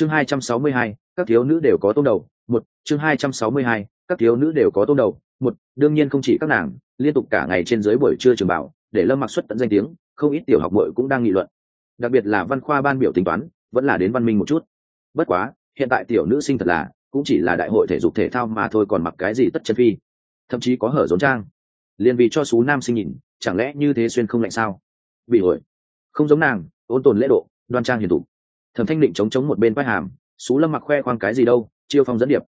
chương hai trăm sáu mươi hai, các thiếu nữ đều có tôm đầu. Một, chương hai trăm sáu mươi hai, các thiếu nữ đều có tôm đầu. Một, đương nhiên không chỉ các nàng, liên tục cả ngày trên dưới buổi trưa trường bảo, để lâm mặc xuất tận danh tiếng, không ít tiểu học bội cũng đang nghị luận. Đặc biệt là văn khoa ban biểu tính toán, vẫn là đến văn minh một chút. Bất quá, hiện tại tiểu nữ sinh thật là, cũng chỉ là đại hội thể dục thể thao mà thôi còn mặc cái gì tất chân phi. Thậm chí có hở rốn trang. Liền vì cho số nam sinh nhìn, chẳng lẽ như thế xuyên không lạnh sao? Bị hội. Không giống nàng, ôn tồn lễ độ, đoan trang hiền tụ thẩm thanh định chống chống một bên vai hàm xú lâm mặc khoe khoang cái gì đâu, chiêu phong dẫn điệp.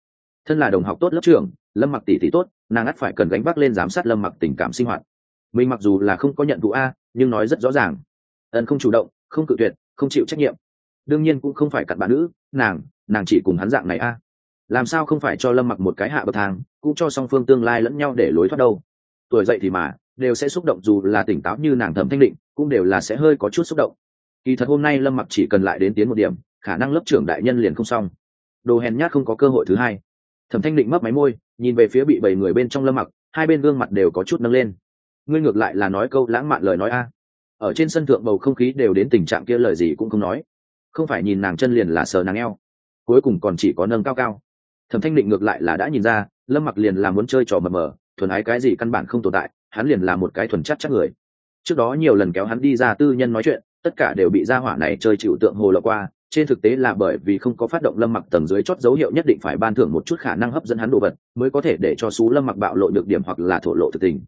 Thân là đồng học tốt lớp trưởng, lâm mặc tỷ tỷ tốt, nàng ắt phải cần gánh vác lên giám sát lâm mặc tình cảm sinh hoạt. Mình mặc dù là không có nhận thụ a, nhưng nói rất rõ ràng. Ẩn không chủ động, không cự tuyệt, không chịu trách nhiệm. Đương nhiên cũng không phải cặn bạn nữ, nàng nàng chỉ cùng hắn dạng này a. Làm sao không phải cho lâm mặc một cái hạ bậc thang, cũng cho song phương tương lai lẫn nhau để lối thoát đâu. Tuổi dậy thì mà, đều sẽ xúc động dù là tỉnh táo như nàng thẩm thanh định, cũng đều là sẽ hơi có chút xúc động kỳ thật hôm nay lâm mặc chỉ cần lại đến tiến một điểm, khả năng lớp trưởng đại nhân liền không xong. Đồ hèn nhát không có cơ hội thứ hai. Thẩm thanh định mấp máy môi, nhìn về phía bị bảy người bên trong lâm mặc, hai bên gương mặt đều có chút nâng lên. Ngươi ngược lại là nói câu lãng mạn lời nói a. Ở trên sân thượng bầu không khí đều đến tình trạng kia lời gì cũng không nói. Không phải nhìn nàng chân liền là sờ nàng eo. Cuối cùng còn chỉ có nâng cao cao. Thẩm thanh định ngược lại là đã nhìn ra, lâm mặc liền là muốn chơi trò mờ mờ, thuần ái cái gì căn bản không tồn tại, hắn liền là một cái thuần chắc chắc người. Trước đó nhiều lần kéo hắn đi ra tư nhân nói chuyện tất cả đều bị gia hỏa này chơi chịu tượng hồ lọt qua, trên thực tế là bởi vì không có phát động lâm mặc tầng dưới chót dấu hiệu nhất định phải ban thưởng một chút khả năng hấp dẫn hắn đồ vật, mới có thể để cho xú lâm mặc bạo lộ được điểm hoặc là thổ lộ thực tình.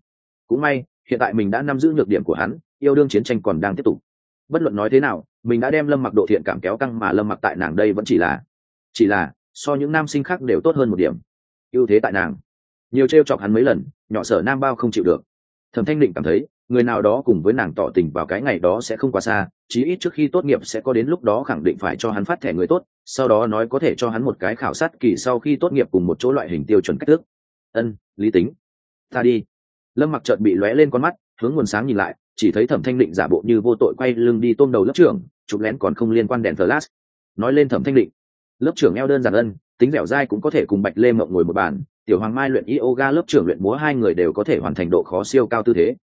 Cũng may, hiện tại mình đã nắm giữ nhược điểm của hắn, yêu đương chiến tranh còn đang tiếp tục. Bất luận nói thế nào, mình đã đem lâm mặc độ thiện cảm kéo căng mà lâm mặc tại nàng đây vẫn chỉ là chỉ là, so những nam sinh khác đều tốt hơn một điểm. Ưu thế tại nàng. Nhiều t r e o chọc hắn mấy lần, nhỏ sở nam bao không chịu được. Thẩm thanh định cảm thấy người nào đó cùng với nàng tỏ tình vào cái ngày đó sẽ không quá xa, chí ít trước khi tốt nghiệp sẽ có đến lúc đó khẳng định phải cho hắn phát thẻ người tốt, sau đó nói có thể cho hắn một cái khảo sát kỳ sau khi tốt nghiệp cùng một chỗ loại hình tiêu chuẩn cách thức. Ân, lý tính. Ta đi. Lâm mặc trợt bị lóe lên con mắt, hướng nguồn sáng nhìn lại, chỉ thấy thẩm thanh định giả bộ như vô tội quay lưng đi tôm đầu lớp trưởng, chụp lén còn không liên quan đèn flash. Nói lên thẩm thanh định. Lớp trưởng eo đơn giản ân, tính dẻo dai cũng có thể cùng bạch lê mộng ngồi một bàn, tiểu hoàng mai luyện yoga lớp trưởng luyện múa hai người đều có thể hoàn thành độ khó siêu cao tư thế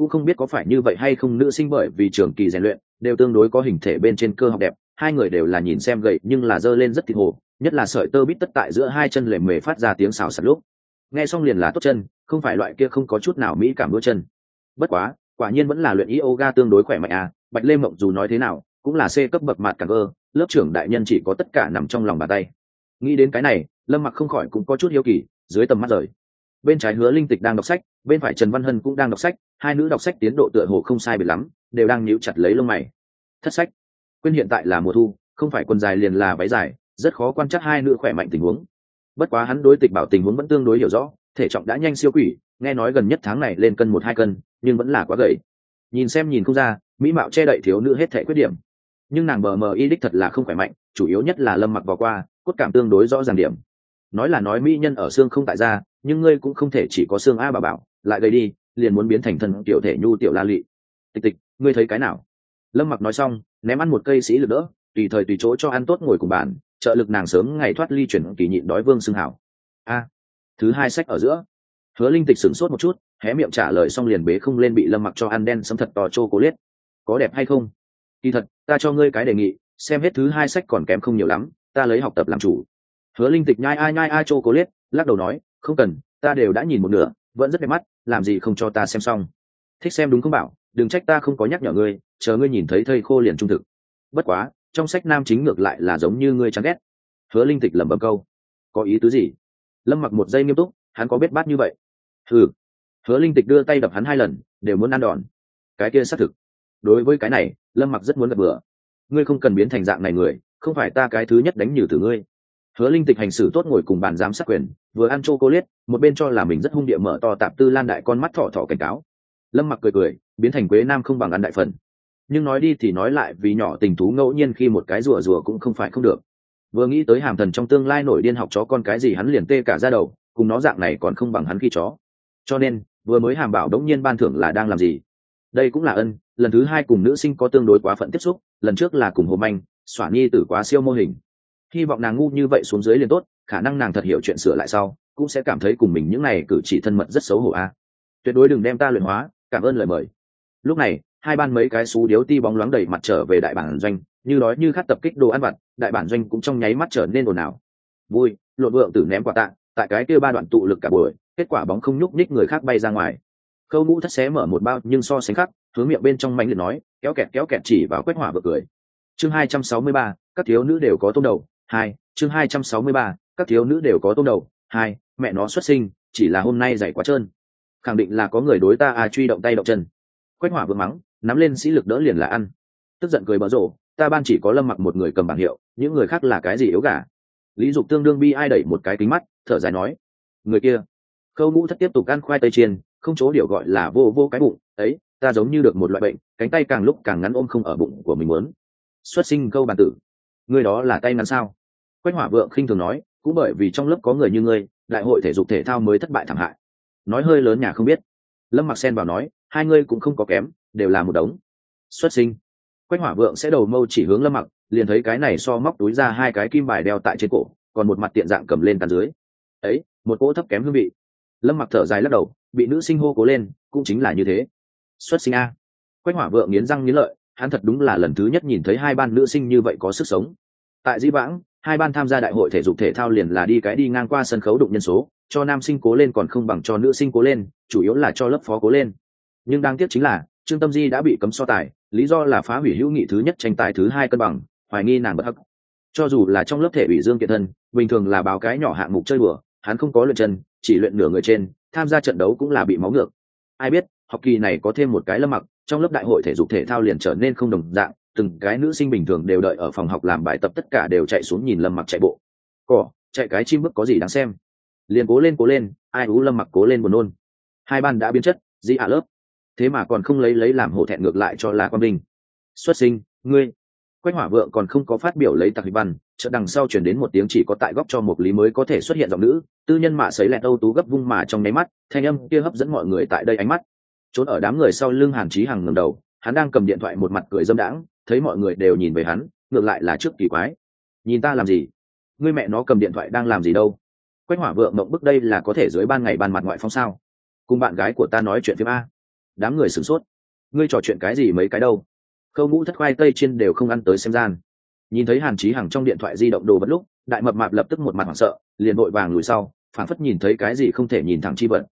cũng không biết có phải như vậy hay không, nữ sinh bởi vì trường kỳ rèn luyện đều tương đối có hình thể bên trên cơ học đẹp, hai người đều là nhìn xem gậy nhưng là dơ lên rất thịt hồ, nhất là sợi tơ bít tất tại giữa hai chân lề mề phát ra tiếng xào sạt lúc. Nghe xong liền là tốt chân, không phải loại kia không có chút nào mỹ cảm đua chân. Bất quá, quả nhiên vẫn là luyện yoga tương đối khỏe mạnh à bạch lê mộng dù nói thế nào, cũng là c cấp bậc mặt càng cơ, lớp trưởng đại nhân chỉ có tất cả nằm trong lòng bàn tay. Nghĩ đến cái này, lâm mặc không khỏi cũng có chút hiếu kỳ, dưới tầm mắt rời bên trái hứa linh tịch đang đọc sách, bên phải trần văn hân cũng đang đọc sách, hai nữ đọc sách tiến độ tựa hồ không sai biệt lắm, đều đang níu chặt lấy lông mày. Thất sách. Quên hiện tại là mùa thu, không phải quần dài liền là váy dài, rất khó quan trắc hai nữ khỏe mạnh tình huống. Bất quá hắn đối tịch bảo tình huống vẫn tương đối hiểu rõ, thể trọng đã nhanh siêu quỷ, nghe nói gần nhất tháng này lên cân một hai cân, nhưng vẫn là quá gầy. Nhìn xem nhìn không ra, mỹ mạo che đậy thiếu nữ hết thể khuyết điểm. Nhưng nàng bờ mờ y đích thật là không khỏe mạnh, chủ yếu nhất là lâm mặc vào qua, cốt cảm tương đối rõ ràng điểm. Nói là nói mỹ nhân ở xương không tại ra nhưng ngươi cũng không thể chỉ có xương a bà bảo, lại gây đi, liền muốn biến thành thân tiểu thể nhu tiểu la lị. Tịch tịch, ngươi thấy cái nào? Lâm mặc nói xong, ném ăn một cây sĩ lực đỡ, tùy thời tùy chỗ cho ăn tốt ngồi cùng bàn, trợ lực nàng sớm ngày thoát ly chuyển kỳ nhịn đói vương xương hảo. A, thứ hai sách ở giữa. Hứa linh tịch sửng sốt một chút, hé miệng trả lời xong liền bế không lên bị lâm mặc cho ăn đen sấm thật to chô cố liết. Có đẹp hay không? Kỳ thật, ta cho ngươi cái đề nghị, xem hết thứ hai sách còn kém không nhiều lắm, ta lấy học tập làm chủ. Hứa linh tịch nhai ai nhai ai chô cố liết, lắc đầu nói không cần, ta đều đã nhìn một nửa, vẫn rất đẹp mắt, làm gì không cho ta xem xong. Thích xem đúng không bảo, đừng trách ta không có nhắc nhở ngươi, chờ ngươi nhìn thấy thây khô liền trung thực. Bất quá, trong sách nam chính ngược lại là giống như ngươi chán ghét. Hứa linh tịch lẩm bẩm câu. Có ý tứ gì? Lâm mặc một giây nghiêm túc, hắn có biết bát như vậy? Ừ hứa linh tịch đưa tay đập hắn hai lần, đều muốn ăn đòn. Cái kia xác thực. Đối với cái này, lâm mặc rất muốn gặp bừa. Ngươi không cần biến thành dạng này người, không phải ta cái thứ nhất đánh nhử từ ngươi. Hứa linh tịch hành xử tốt ngồi cùng bàn giám sát quyền vừa ăn chô cô liết một bên cho là mình rất hung địa mở to tạp tư lan đại con mắt thỏ thỏ cảnh cáo. Lâm mặc cười cười, biến thành quế nam không bằng ăn đại phần. Nhưng nói đi thì nói lại, vì nhỏ tình thú ngẫu nhiên khi một cái rùa rùa cũng không phải không được. Vừa nghĩ tới hàm thần trong tương lai nổi điên học chó con cái gì hắn liền tê cả ra đầu, cùng nó dạng này còn không bằng hắn khi chó. Cho nên, vừa mới hàm bảo đống nhiên ban thưởng là đang làm gì? Đây cũng là ân, lần thứ hai cùng nữ sinh có tương đối quá phận tiếp xúc, lần trước là cùng hồ manh, xỏa nhi tử quá siêu mô hình hy vọng nàng ngu như vậy xuống dưới liền tốt, khả năng nàng thật hiểu chuyện sửa lại sau, cũng sẽ cảm thấy cùng mình những này cử chỉ thân mật rất xấu hổ a. Tuyệt đối đừng đem ta luyện hóa, cảm ơn lời mời. Lúc này, hai ban mấy cái xú điếu ti bóng loáng đầy mặt trở về đại bản doanh, như đói như khát tập kích đồ ăn vặt, đại bản doanh cũng trong nháy mắt trở nên ồn ào. Vui, lộn vượng tử ném quả tạ, tại cái kia ba đoạn tụ lực cả buổi, kết quả bóng không nhúc nhích người khác bay ra ngoài. Khâu ngũ thất xé mở một bao, nhưng so sánh khắc, hướng miệng bên trong mạnh liệt nói, kéo kẹt kéo kẹt chỉ vào quét hỏa vừa cười. Chương hai trăm sáu mươi ba, các thiếu nữ đều có tôm đầu hai, chương hai trăm sáu mươi ba, các thiếu nữ đều có tôm đầu. Hai, mẹ nó xuất sinh, chỉ là hôm nay dày quá trơn. Khẳng định là có người đối ta à truy động tay động chân. Quét hỏa vừa mắng, nắm lên sĩ lực đỡ liền là ăn. Tức giận cười bỡ rộ, ta ban chỉ có lâm mặc một người cầm bảng hiệu, những người khác là cái gì yếu gà? Lý dục tương đương bi ai đẩy một cái kính mắt, thở dài nói, người kia. Khâu ngũ thất tiếp tục ăn khoai tây chiên, không chỗ điều gọi là vô vô cái bụng, ấy, ta giống như được một loại bệnh, cánh tay càng lúc càng ngắn ôm không ở bụng của mình muốn. Xuất sinh câu bàn tử người đó là tay ngắn sao? Quách hỏa vượng khinh thường nói, cũng bởi vì trong lớp có người như ngươi, đại hội thể dục thể thao mới thất bại thảm hại. Nói hơi lớn nhà không biết. Lâm mặc sen vào nói, hai ngươi cũng không có kém, đều là một đống. Xuất sinh. Quách hỏa vượng sẽ đầu mâu chỉ hướng lâm mặc, liền thấy cái này so móc túi ra hai cái kim bài đeo tại trên cổ, còn một mặt tiện dạng cầm lên tàn dưới. Ấy, một cỗ thấp kém hương vị. Lâm mặc thở dài lắc đầu, bị nữ sinh hô cố lên, cũng chính là như thế. Xuất sinh a. Quách hỏa vượng nghiến răng nghiến lợi, hắn thật đúng là lần thứ nhất nhìn thấy hai ban nữ sinh như vậy có sức sống. Tại di vãng hai ban tham gia đại hội thể dục thể thao liền là đi cái đi ngang qua sân khấu đụng nhân số, cho nam sinh cố lên còn không bằng cho nữ sinh cố lên, chủ yếu là cho lớp phó cố lên. Nhưng đáng tiếc chính là, trương tâm di đã bị cấm so tài, lý do là phá hủy hữu nghị thứ nhất tranh tài thứ hai cân bằng, hoài nghi nàng bất hắc. Cho dù là trong lớp thể ủy dương kiện thân, bình thường là báo cái nhỏ hạng mục chơi bừa hắn không có luyện chân, chỉ luyện nửa người trên, tham gia trận đấu cũng là bị máu ngược. Ai biết, học kỳ này có thêm một cái lâm mặc, trong lớp đại hội thể dục thể thao liền trở nên không đồng dạng từng cái nữ sinh bình thường đều đợi ở phòng học làm bài tập, tất cả đều chạy xuống nhìn lâm mặc chạy bộ. Cỏ chạy cái chim bước có gì đáng xem? Liền cố lên cố lên, ai ú lâm mặc cố lên buồn nôn. Hai ban đã biến chất di à lớp. Thế mà còn không lấy lấy làm hổ thẹn ngược lại cho lá quan minh xuất sinh, ngươi. Quách hỏa vượng còn không có phát biểu lấy tặc văn chợ đằng sau chuyển đến một tiếng chỉ có tại góc cho một lý mới có thể xuất hiện giọng nữ, tư nhân mạ sấy lẹt âu tú gấp vung mà trong nháy mắt, thanh âm kia hấp dẫn mọi người tại đây ánh mắt. Trốn ở đám người sau lưng hàn trí hằng ngầm đầu, hắn đang cầm điện thoại một mặt cười dâm đãng thấy mọi người đều nhìn về hắn, ngược lại là trước kỳ quái. Nhìn ta làm gì? Ngươi mẹ nó cầm điện thoại đang làm gì đâu? Quách hỏa vượng mộng bức đây là có thể dưới ban ngày ban mặt ngoại phong sao? Cùng bạn gái của ta nói chuyện phim a. Đám người sửng sốt. Ngươi trò chuyện cái gì mấy cái đâu? Khâu ngũ thất khoai tây trên đều không ăn tới xem gian. Nhìn thấy hàn Chí hằng trong điện thoại di động đồ bất lúc, đại mập mạp lập tức một mặt hoảng sợ, liền vội vàng lùi sau phản phất nhìn thấy cái gì không thể nhìn thẳng chi vật.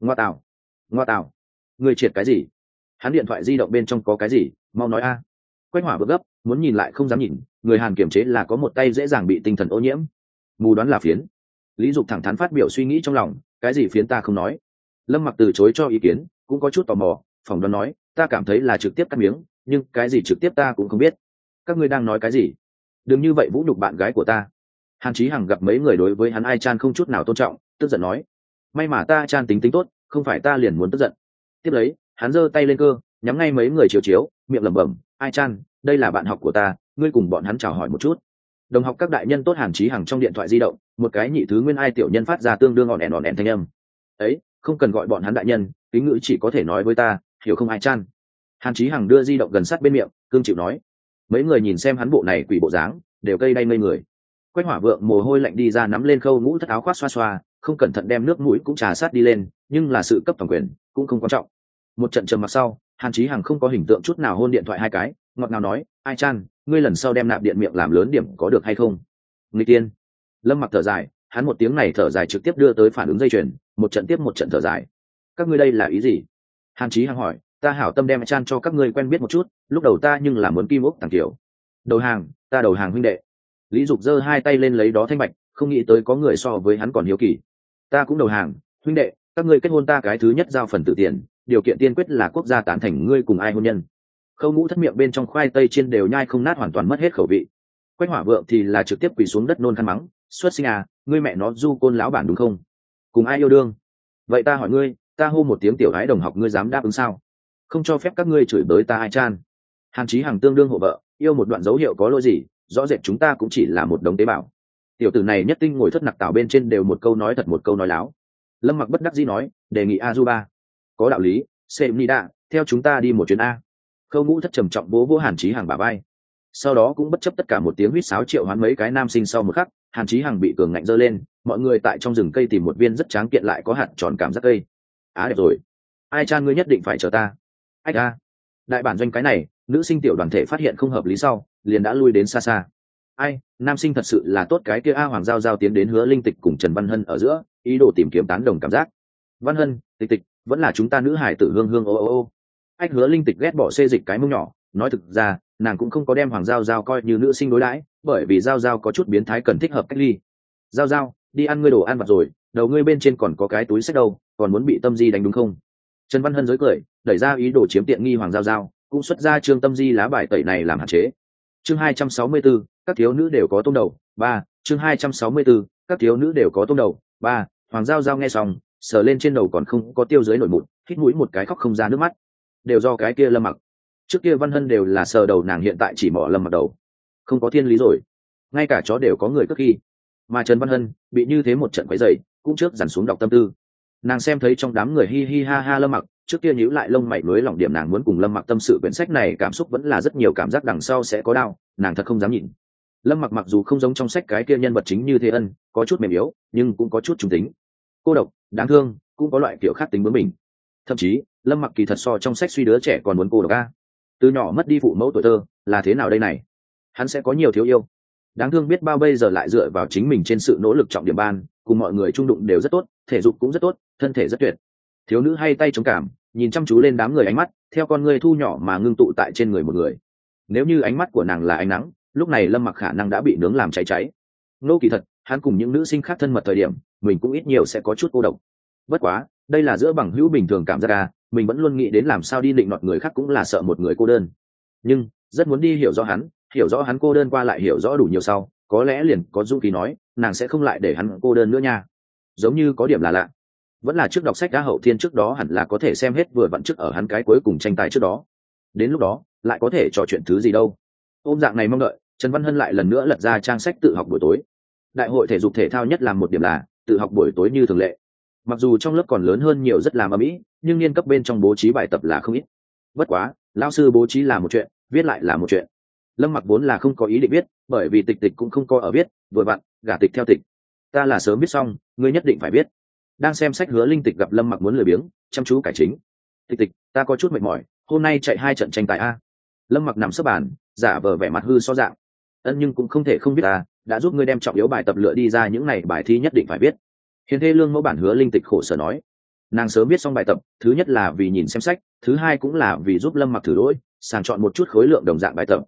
Ngoa tào. Ngoa tào. Người triệt cái gì? Hắn điện thoại di động bên trong có cái gì? Mau nói a quách hỏa bước gấp, muốn nhìn lại không dám nhìn, người hàn kiểm chế là có một tay dễ dàng bị tinh thần ô nhiễm. Mù đoán là phiến. Lý dục thẳng thắn phát biểu suy nghĩ trong lòng, cái gì phiến ta không nói. Lâm mặc từ chối cho ý kiến, cũng có chút tò mò, phỏng đoán nói, ta cảm thấy là trực tiếp cắt miếng, nhưng cái gì trực tiếp ta cũng không biết. Các ngươi đang nói cái gì? Đừng như vậy vũ nhục bạn gái của ta. Hàn chí hằng gặp mấy người đối với hắn ai chan không chút nào tôn trọng, tức giận nói, may mà ta chan tính tính tốt, không phải ta liền muốn tức giận. Tiếp lấy, hắn giơ tay lên cơ, nhắm ngay mấy người chiếu chiếu, miệng lẩm bẩm ai chan, đây là bạn học của ta, ngươi cùng bọn hắn chào hỏi một chút. Đồng học các đại nhân tốt hàn chí hằng trong điện thoại di động, một cái nhị thứ nguyên ai tiểu nhân phát ra tương đương ỏn ẻn ỏn ẻn thanh âm. Ấy, không cần gọi bọn hắn đại nhân kính ngữ chỉ có thể nói với ta, hiểu không ai chan? Hàn chí hằng đưa di động gần sát bên miệng, cương chịu nói. Mấy người nhìn xem hắn bộ này quỷ bộ dáng, đều cây đay ngây người. Quách hỏa vượng mồ hôi lạnh đi ra nắm lên khâu mũ thất áo khoác xoa xoa, không cẩn thận đem nước mũi cũng trà sát đi lên, nhưng là sự cấp toàn quyền cũng không quan trọng. Một trận trầm mặc sau, hàn chí hằng không có hình tượng chút nào hôn điện thoại hai cái ngọt nào nói, ai chan, ngươi lần sau đem nạp điện miệng làm lớn điểm có được hay không? Người tiên. Lâm mặc thở dài, hắn một tiếng này thở dài trực tiếp đưa tới phản ứng dây chuyền, một trận tiếp một trận thở dài. Các ngươi đây là ý gì? Hàn chí hằng hỏi, ta hảo tâm đem chan cho các ngươi quen biết một chút, lúc đầu ta nhưng là muốn kim ốc tàng kiểu đầu hàng, ta đầu hàng huynh đệ. Lý dục giơ hai tay lên lấy đó thanh bạch, không nghĩ tới có người so với hắn còn hiếu kỳ. Ta cũng đầu hàng, huynh đệ, các ngươi kết hôn ta cái thứ nhất giao phần tự tiền, điều kiện tiên quyết là quốc gia tán thành ngươi cùng ai hôn nhân khâu ngũ thất miệng bên trong khoai tây trên đều nhai không nát hoàn toàn mất hết khẩu vị. Quách hỏa vượng thì là trực tiếp quỳ xuống đất nôn khăn mắng, xuất sinh à ngươi mẹ nó du côn lão bản đúng không? Cùng ai yêu đương? Vậy ta hỏi ngươi, ta hô một tiếng tiểu gái đồng học ngươi dám đáp ứng sao? Không cho phép các ngươi chửi bới ta ai chan. Hàn chí hàng tương đương hộ vợ, yêu một đoạn dấu hiệu có lỗi gì, rõ rệt chúng ta cũng chỉ là một đống tế bào. Tiểu tử này nhất tinh ngồi thất nặc tạo bên trên đều một câu nói thật một câu nói láo. Lâm mặc bất đắc dĩ nói, đề nghị a du ba có đạo lý xem ni đa theo chúng ta đi một chuyến a khâu ngũ thất trầm trọng bố vỗ hàn chí hàng bà bay sau đó cũng bất chấp tất cả một tiếng huýt sáo triệu hoán mấy cái nam sinh sau một khắc, hàn chí hằng bị cường ngạnh dơ lên, mọi người tại trong rừng cây tìm một viên rất tráng kiện lại có hạt tròn cảm giác cây. Á, đẹp rồi. Ai cha ngươi nhất định phải chờ ta. Ách a. Đại bản doanh cái này, nữ sinh tiểu đoàn thể phát hiện không hợp lý sau, liền đã lui đến xa xa. Ai, nam sinh thật sự là tốt cái kia a hoàng giao giao tiến đến hứa linh tịch cùng trần văn hân ở giữa, ý đồ tìm kiếm tán đồng cảm giác. Văn hân, tịch tịch, vẫn là chúng ta nữ hải tử hương hương ô ô ô ách hứa linh tịch ghét bỏ xê dịch cái mông nhỏ nói thực ra nàng cũng không có đem hoàng giao giao coi như nữ sinh đối đãi bởi vì giao giao có chút biến thái cần thích hợp cách ly. Giao giao đi ăn ngươi đồ ăn vặt rồi đầu ngươi bên trên còn có cái túi sách đâu còn muốn bị tâm di đánh đúng không? Trần văn hân giới cười đẩy ra ý đồ chiếm tiện nghi hoàng giao giao cũng xuất ra trương tâm di lá bài tẩy này làm hạn chế. Chương hai trăm sáu mươi 264, các thiếu nữ đều có tôm đầu ba chương hai trăm sáu mươi 264, các thiếu nữ đều có tôm đầu ba hoàng giao giao nghe xong sờ lên trên đầu còn không có tiêu dưới nổi mụn hít mũi một cái khóc không ra nước mắt đều do cái kia lâm mặc. Trước kia văn hân đều là sờ đầu nàng hiện tại chỉ mỏ lâm mặc đầu. Không có thiên lý rồi. Ngay cả chó đều có người cất khi mà trần văn hân bị như thế một trận quấy dày cũng trước dằn xuống đọc tâm tư. Nàng xem thấy trong đám người hi hi ha ha lâm mặc, trước kia nhíu lại lông mày mới lòng điểm nàng muốn cùng lâm mặc tâm sự quyển sách này cảm xúc vẫn là rất nhiều cảm giác đằng sau sẽ có đau, nàng thật không dám nhìn. Lâm mặc mặc dù không giống trong sách cái kia nhân vật chính như thế ân, có chút mềm yếu, nhưng cũng có chút trung tính. Cô độc, đáng thương, cũng có loại kiểu khác tính với mình thậm chí, lâm mặc kỳ thật so trong sách suy đứa trẻ còn muốn cô độc a. Từ nhỏ mất đi phụ mẫu tuổi thơ, là thế nào đây này? Hắn sẽ có nhiều thiếu yêu. Đáng thương biết bao bây giờ lại dựa vào chính mình trên sự nỗ lực trọng điểm ban, cùng mọi người trung đụng đều rất tốt, thể dục cũng rất tốt, thân thể rất tuyệt. Thiếu nữ hay tay chống cảm, nhìn chăm chú lên đám người ánh mắt, theo con người thu nhỏ mà ngưng tụ tại trên người một người. Nếu như ánh mắt của nàng là ánh nắng, lúc này lâm mặc khả năng đã bị nướng làm cháy cháy. Nô kỳ thật, hắn cùng những nữ sinh khác thân mật thời điểm, mình cũng ít nhiều sẽ có chút cô độc bất quá, đây là giữa bằng hữu bình thường cảm giác ra mình vẫn luôn nghĩ đến làm sao đi định đoạt người khác cũng là sợ một người cô đơn. Nhưng, rất muốn đi hiểu rõ hắn, hiểu rõ hắn cô đơn qua lại hiểu rõ đủ nhiều sau, có lẽ liền có dũng khí nói, nàng sẽ không lại để hắn cô đơn nữa nha. Giống như có điểm là lạ. Vẫn là trước đọc sách đã hậu thiên trước đó hẳn là có thể xem hết vừa vặn trước ở hắn cái cuối cùng tranh tài trước đó. Đến lúc đó, lại có thể trò chuyện thứ gì đâu. Ôm dạng này mong đợi, trần văn hân lại lần nữa lật ra trang sách tự học buổi tối. Đại hội thể dục thể thao nhất là một điểm là, tự học buổi tối như thường lệ mặc dù trong lớp còn lớn hơn nhiều rất làm ở mỹ, nhưng niên cấp bên trong bố trí bài tập là không ít. Bất quá lao sư bố trí là một chuyện, viết lại là một chuyện. Lâm mặc vốn là không có ý định viết, bởi vì tịch tịch cũng không có ở viết, vừa vặn, gả tịch theo tịch. Ta là sớm biết xong, ngươi nhất định phải biết đang xem sách hứa linh tịch gặp lâm mặc muốn lười biếng, chăm chú cải chính. Tịch tịch, ta có chút mệt mỏi, hôm nay chạy hai trận tranh tài a. Lâm mặc nằm sấp bàn, giả vờ vẻ mặt hư so dạng. Ân nhưng cũng không thể không biết ta, đã giúp ngươi đem trọng yếu bài tập lựa đi ra, những này bài thi nhất định phải biết hiền thê lương mẫu bản hứa linh tịch khổ sở nói, nàng sớm biết xong bài tập, thứ nhất là vì nhìn xem sách, thứ hai cũng là vì giúp lâm mặc thử đỗi sàng chọn một chút khối lượng đồng dạng bài tập.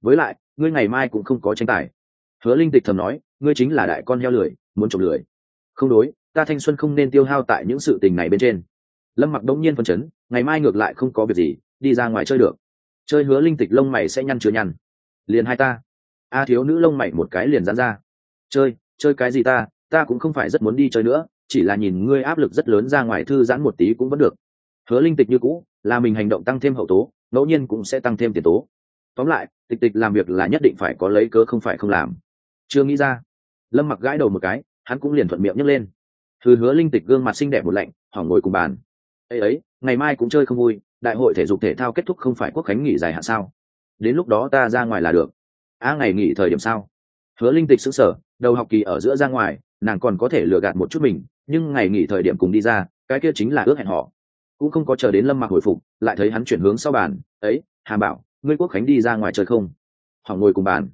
Với lại, ngươi ngày mai cũng không có tranh tài. Hứa linh tịch thầm nói, ngươi chính là đại con heo lười, muốn trộm lười. Không đối, ta thanh xuân không nên tiêu hao tại những sự tình này bên trên. Lâm mặc đống nhiên phân chấn, ngày mai ngược lại không có việc gì, đi ra ngoài chơi được. Chơi hứa linh tịch lông mày sẽ nhăn chưa nhăn. Liền hai ta. A thiếu nữ lông mày một cái liền dán ra. Chơi chơi cái gì ta ta cũng không phải rất muốn đi chơi nữa, chỉ là nhìn ngươi áp lực rất lớn ra ngoài thư giãn một tí cũng vẫn được. Hứa linh tịch như cũ, là mình hành động tăng thêm hậu tố, ngẫu nhiên cũng sẽ tăng thêm tiền tố. Tóm lại, tịch tịch làm việc là nhất định phải có lấy cớ không phải không làm. Chưa nghĩ ra. Lâm mặc gãi đầu một cái, hắn cũng liền thuận miệng nhấc lên. Thư hứa linh tịch gương mặt xinh đẹp một lạnh, hỏng ngồi cùng bàn. Ấy ấy, ngày mai cũng chơi không vui, đại hội thể dục thể thao kết thúc không phải quốc khánh nghỉ dài hạn sao? Đến lúc đó ta ra ngoài là được. A, ngày nghỉ thời điểm sao? Hứa linh tịch xứng sở đầu học kỳ ở giữa ra ngoài nàng còn có thể lừa gạt một chút mình, nhưng ngày nghỉ thời điểm cùng đi ra, cái kia chính là ước hẹn họ. Cũng không có chờ đến lâm mặc hồi phục, lại thấy hắn chuyển hướng sau bàn, ấy, hà bảo, ngươi quốc khánh đi ra ngoài chơi không? Họ ngồi cùng bàn.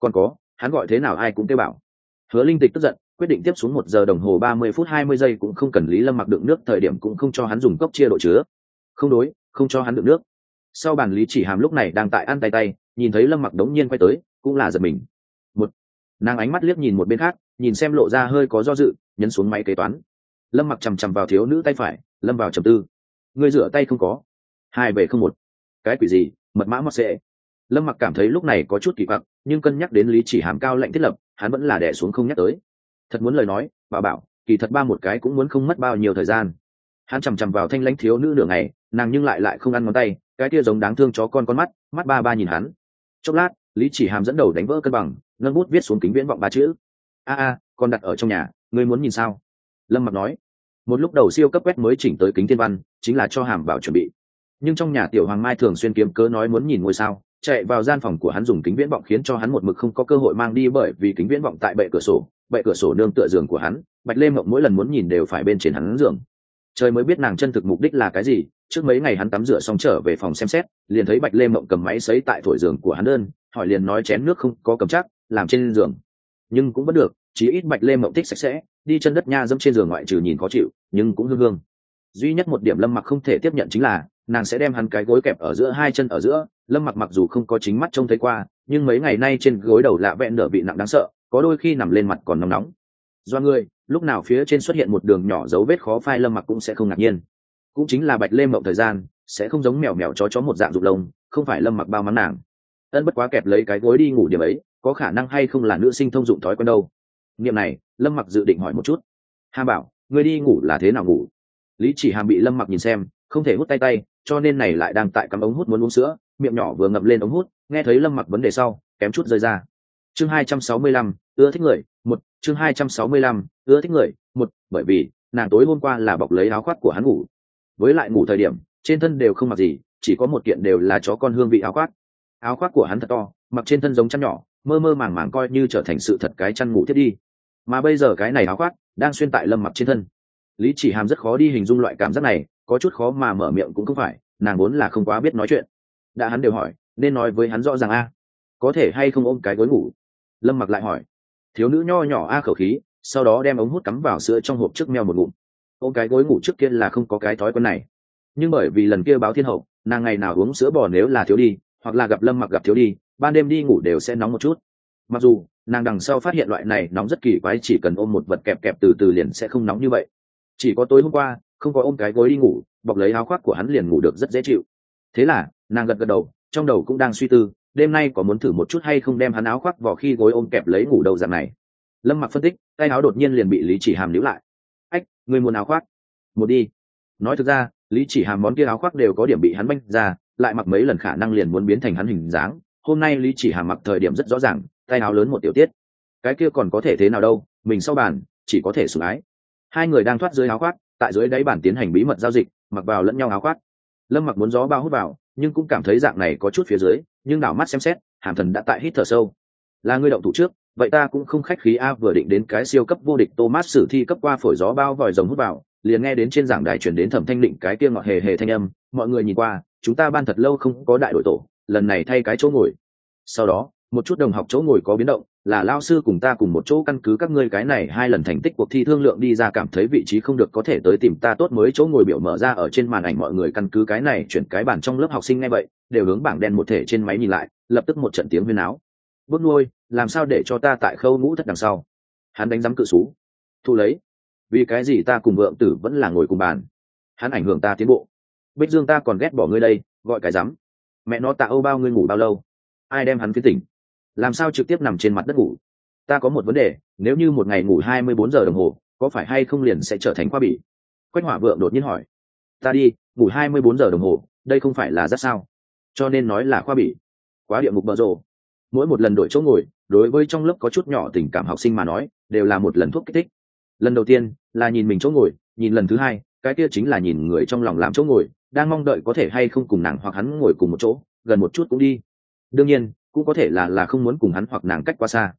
Còn có, hắn gọi thế nào ai cũng kêu bảo. Hứa linh tịch tức giận, quyết định tiếp xuống một giờ đồng hồ ba mươi phút hai mươi giây cũng không cần lý lâm mặc đựng nước, thời điểm cũng không cho hắn dùng cốc chia độ chứa. Không đối, không cho hắn đựng nước. Sau bàn lý chỉ hàm lúc này đang tại ăn tay tay, nhìn thấy lâm mặc đống nhiên quay tới, cũng là giật mình. Một, nàng ánh mắt liếc nhìn một bên khác nhìn xem lộ ra hơi có do dự, nhấn xuống máy kế toán. Lâm mặc chằm chằm vào thiếu nữ tay phải, lâm vào trầm tư. Ngươi rửa tay không có? Hai về không một. Cái quỷ gì? Mật mã mọt sệ. Lâm mặc cảm thấy lúc này có chút kỳ quặc, nhưng cân nhắc đến lý chỉ hàm cao lệnh thiết lập, hắn vẫn là đẻ xuống không nhắc tới. Thật muốn lời nói, bà bảo, kỳ thật ba một cái cũng muốn không mất bao nhiêu thời gian. Hắn chằm chằm vào thanh lãnh thiếu nữ nửa ngày, nàng nhưng lại lại không ăn ngón tay, cái kia giống đáng thương chó con con mắt mắt ba ba nhìn hắn. Chốc lát, lý chỉ hàm dẫn đầu đánh vỡ cân bằng ngân bút viết xuống kính viễn vọng ba chữ a a còn đặt ở trong nhà, ngươi muốn nhìn sao? Lâm mặc nói. Một lúc đầu siêu cấp quét mới chỉnh tới kính thiên văn, chính là cho hàm bảo chuẩn bị. Nhưng trong nhà tiểu hoàng mai thường xuyên kiếm cớ nói muốn nhìn ngôi sao, chạy vào gian phòng của hắn dùng kính viễn vọng khiến cho hắn một mực không có cơ hội mang đi bởi vì kính viễn vọng tại bệ cửa sổ, bệ cửa sổ nương tựa giường của hắn, bạch lê mộng mỗi lần muốn nhìn đều phải bên trên hắn giường. Trời mới biết nàng chân thực mục đích là cái gì, trước mấy ngày hắn tắm rửa xong trở về phòng xem xét, liền thấy bạch lê mộng cầm máy xấy tại thổi giường của hắn đơn, hỏi liền nói chén nước không có cầm chắc, làm trên giường nhưng cũng vẫn được, chí ít bạch lê mộng thích sạch sẽ, đi chân đất nha dẫm trên giường ngoại trừ nhìn khó chịu, nhưng cũng hương hương. Duy nhất một điểm lâm mặc không thể tiếp nhận chính là, nàng sẽ đem hắn cái gối kẹp ở giữa, hai chân ở giữa. Lâm mặc mặc dù không có chính mắt trông thấy qua, nhưng mấy ngày nay trên gối đầu lạ vẹn nở bị nặng đáng sợ, có đôi khi nằm lên mặt còn nóng nóng. Do người, lúc nào phía trên xuất hiện một đường nhỏ dấu vết khó phai, lâm mặc cũng sẽ không ngạc nhiên. Cũng chính là bạch lê mộng thời gian, sẽ không giống mèo mèo chó chó một dạng rụt lông, không phải lâm mặc bao mắn nàng. Ân bất quá kẹp lấy cái gối đi ngủ điểm ấy có khả năng hay không là nữ sinh thông dụng thói quen đâu? Nghiệm này, lâm mặc dự định hỏi một chút. Hà bảo người đi ngủ là thế nào ngủ? Lý chỉ hàm bị lâm mặc nhìn xem, không thể hút tay tay, cho nên này lại đang tại cắm ống hút muốn uống sữa, miệng nhỏ vừa ngập lên ống hút, nghe thấy lâm mặc vấn đề sau, kém chút rơi ra. Chương hai trăm sáu mươi lăm, ưa thích người, một, chương hai trăm sáu mươi lăm, ưa thích người, một, bởi vì, nàng tối hôm qua là bọc lấy áo khoác của hắn ngủ. Với lại ngủ thời điểm, trên thân đều không mặc gì, chỉ có một kiện đều là chó con hương vị áo khoác. Áo khoác của hắn thật to, mặc trên thân giống chăn nhỏ mơ mơ màng màng coi như trở thành sự thật cái chăn ngủ thiết đi. Mà bây giờ cái này áo khoác đang xuyên tại lâm mặc trên thân. Lý chỉ hàm rất khó đi hình dung loại cảm giác này, có chút khó mà mở miệng cũng không phải, nàng vốn là không quá biết nói chuyện. Đã hắn đều hỏi, nên nói với hắn rõ ràng a. Có thể hay không ôm cái gối ngủ? Lâm mặc lại hỏi. Thiếu nữ nho nhỏ a khẩu khí, sau đó đem ống hút cắm vào sữa trong hộp trước meo một ngụm. Ôm cái gối ngủ trước kia là không có cái thói quen này. Nhưng bởi vì lần kia báo thiên hậu, nàng ngày nào uống sữa bò nếu là thiếu đi, hoặc là gặp lâm mặc gặp thiếu đi ban đêm đi ngủ đều sẽ nóng một chút. Mặc dù, nàng đằng sau phát hiện loại này nóng rất kỳ quái, chỉ cần ôm một vật kẹp kẹp từ từ liền sẽ không nóng như vậy. Chỉ có tối hôm qua, không có ôm cái gối đi ngủ, bọc lấy áo khoác của hắn liền ngủ được rất dễ chịu. Thế là, nàng gật gật đầu, trong đầu cũng đang suy tư, đêm nay có muốn thử một chút hay không đem hắn áo khoác vào khi gối ôm kẹp lấy ngủ đầu dạng này. Lâm mặc phân tích, tay áo đột nhiên liền bị lý chỉ hàm níu lại. Ách người muốn áo khoác? Một đi. Nói thực ra, lý chỉ hàm món kia áo khoác đều có điểm bị hắn banh ra, lại mặc mấy lần khả năng liền muốn biến thành hắn hình dáng hôm nay lý chỉ hàm mặc thời điểm rất rõ ràng, tay áo lớn một tiểu tiết. Cái kia còn có thể thế nào đâu, mình sau bàn, chỉ có thể sủng ái. Hai người đang thoát dưới áo khoác, tại dưới đáy bản tiến hành bí mật giao dịch, mặc vào lẫn nhau áo khoác. Lâm mặc muốn gió bao hút vào, nhưng cũng cảm thấy dạng này có chút phía dưới, nhưng đảo mắt xem xét, hàm thần đã tại hít thở sâu. Là người động thủ trước, vậy ta cũng không khách khí a, vừa định đến cái siêu cấp vô địch thomas sử thi cấp qua phổi gió bao vòi rồng hút vào, liền nghe đến trên giảng đài chuyển đến thẩm thanh định cái kia ngọt hề hề thanh âm, mọi người nhìn qua, chúng ta ban thật lâu không có đại đội tổ lần này thay cái chỗ ngồi. Sau đó, một chút đồng học chỗ ngồi có biến động, là lao sư cùng ta cùng một chỗ căn cứ các ngươi cái này hai lần thành tích cuộc thi thương lượng đi ra cảm thấy vị trí không được có thể tới tìm ta tốt mới chỗ ngồi biểu mở ra ở trên màn ảnh mọi người căn cứ cái này chuyển cái bàn trong lớp học sinh ngay vậy, đều hướng bảng đen một thể trên máy nhìn lại, lập tức một trận tiếng huyên áo bước nuôi, làm sao để cho ta tại khâu ngũ thất đằng sau? Hắn đánh giám cự xú. Thu lấy. Vì cái gì ta cùng vượng tử vẫn là ngồi cùng bàn? Hắn ảnh hưởng ta tiến bộ. Bích dương ta còn ghét bỏ ngươi đây, gọi cái rắm mẹ nó tạ âu bao ngươi ngủ bao lâu? Ai đem hắn phiến tỉnh? Làm sao trực tiếp nằm trên mặt đất ngủ? Ta có một vấn đề, nếu như một ngày ngủ hai mươi bốn giờ đồng hồ, có phải hay không liền sẽ trở thành khoa bỉ quách hỏa vượng đột nhiên hỏi. Ta đi, ngủ hai mươi bốn giờ đồng hồ, đây không phải là rất sao? Cho nên nói là khoa bỉ quá địa ngục bợ rộ mỗi một lần đổi chỗ ngồi, đối với trong lớp có chút nhỏ tình cảm học sinh mà nói, đều là một lần thuốc kích thích. Lần đầu tiên là nhìn mình chỗ ngồi, nhìn lần thứ hai, cái kia chính là nhìn người trong lòng làm chỗ ngồi đang mong đợi có thể hay không cùng nàng hoặc hắn ngồi cùng một chỗ, gần một chút cũng đi. Đương nhiên, cũng có thể là là không muốn cùng hắn hoặc nàng cách quá xa.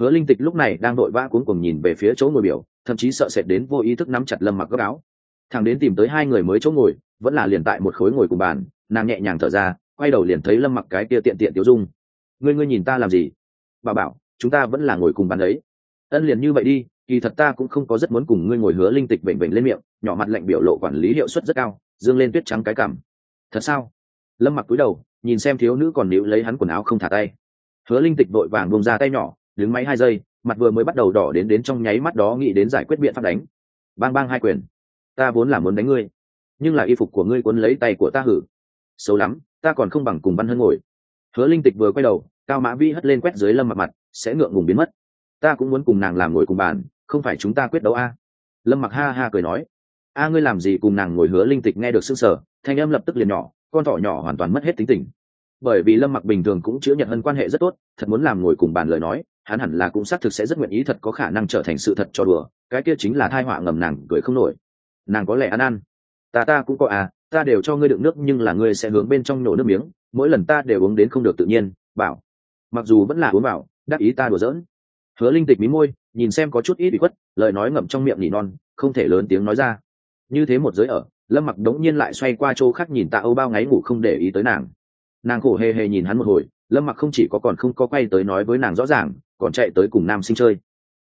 Hứa linh tịch lúc này đang đội vã cuốn cùng nhìn về phía chỗ ngồi biểu, thậm chí sợ sệt đến vô ý thức nắm chặt lâm mặc gấp áo. Thằng đến tìm tới hai người mới chỗ ngồi, vẫn là liền tại một khối ngồi cùng bàn, nàng nhẹ nhàng thở ra, quay đầu liền thấy lâm mặc cái kia tiện tiện tiêu dung. Ngươi ngươi nhìn ta làm gì? Bà bảo, chúng ta vẫn là ngồi cùng bàn đấy. Ân, liền như vậy đi, kỳ thật ta cũng không có rất muốn cùng ngươi ngồi hứa linh tịch bệnh bệnh lên miệng, nhỏ mặt lạnh biểu lộ quản lý hiệu suất rất cao dương lên tuyết trắng cái cảm. Thật sao? Lâm mặc cúi đầu, nhìn xem thiếu nữ còn níu lấy hắn quần áo không thả tay. Hứa linh tịch vội vàng bông ra tay nhỏ, đứng máy hai giây, mặt vừa mới bắt đầu đỏ đến đến trong nháy mắt đó nghĩ đến giải quyết biện pháp đánh. Bang bang hai quyền. Ta vốn là muốn đánh ngươi, nhưng là y phục của ngươi cuốn lấy tay của ta hử. Xấu lắm, ta còn không bằng cùng văn hơn ngồi. Hứa linh tịch vừa quay đầu, cao mã vi hất lên quét dưới lâm mặt mặt, sẽ ngượng ngùng biến mất. Ta cũng muốn cùng nàng làm ngồi cùng bàn, không phải chúng ta quyết đấu a. Lâm mặc ha ha cười nói a, ngươi làm gì cùng nàng ngồi hứa linh tịch nghe được s ư n g sở thanh âm lập tức liền nhỏ, con thỏ nhỏ hoàn toàn mất hết tính tình. Bởi vì lâm mặc bình thường cũng chữa nhận hơn quan hệ rất tốt, thật muốn làm ngồi cùng bàn lời nói, hắn hẳn là cũng xác thực sẽ rất nguyện ý thật có khả năng trở thành sự thật cho đùa, cái kia chính là thai họa ngầm nàng cười không nổi. Nàng có lẽ ăn ăn. Ta ta cũng có à ta đều cho ngươi đựng nước nhưng là ngươi sẽ hướng bên trong nổ nước miếng, mỗi lần ta đều uống đến không được tự nhiên, bảo. Mặc dù vẫn là uống bảo, đắc ý ta đùa giỡn. Hứa linh tịch mí môi, nhìn xem có chút ít bị khuất, lời nói ngậm trong miệng nỉ non, không thể lớn tiếng nói ra như thế một giới ở, lâm mặc đống nhiên lại xoay qua chỗ khác nhìn tạ âu bao ngáy ngủ không để ý tới nàng. Nàng khổ hề hề nhìn hắn một hồi, lâm mặc không chỉ có còn không có quay tới nói với nàng rõ ràng, còn chạy tới cùng nam sinh chơi.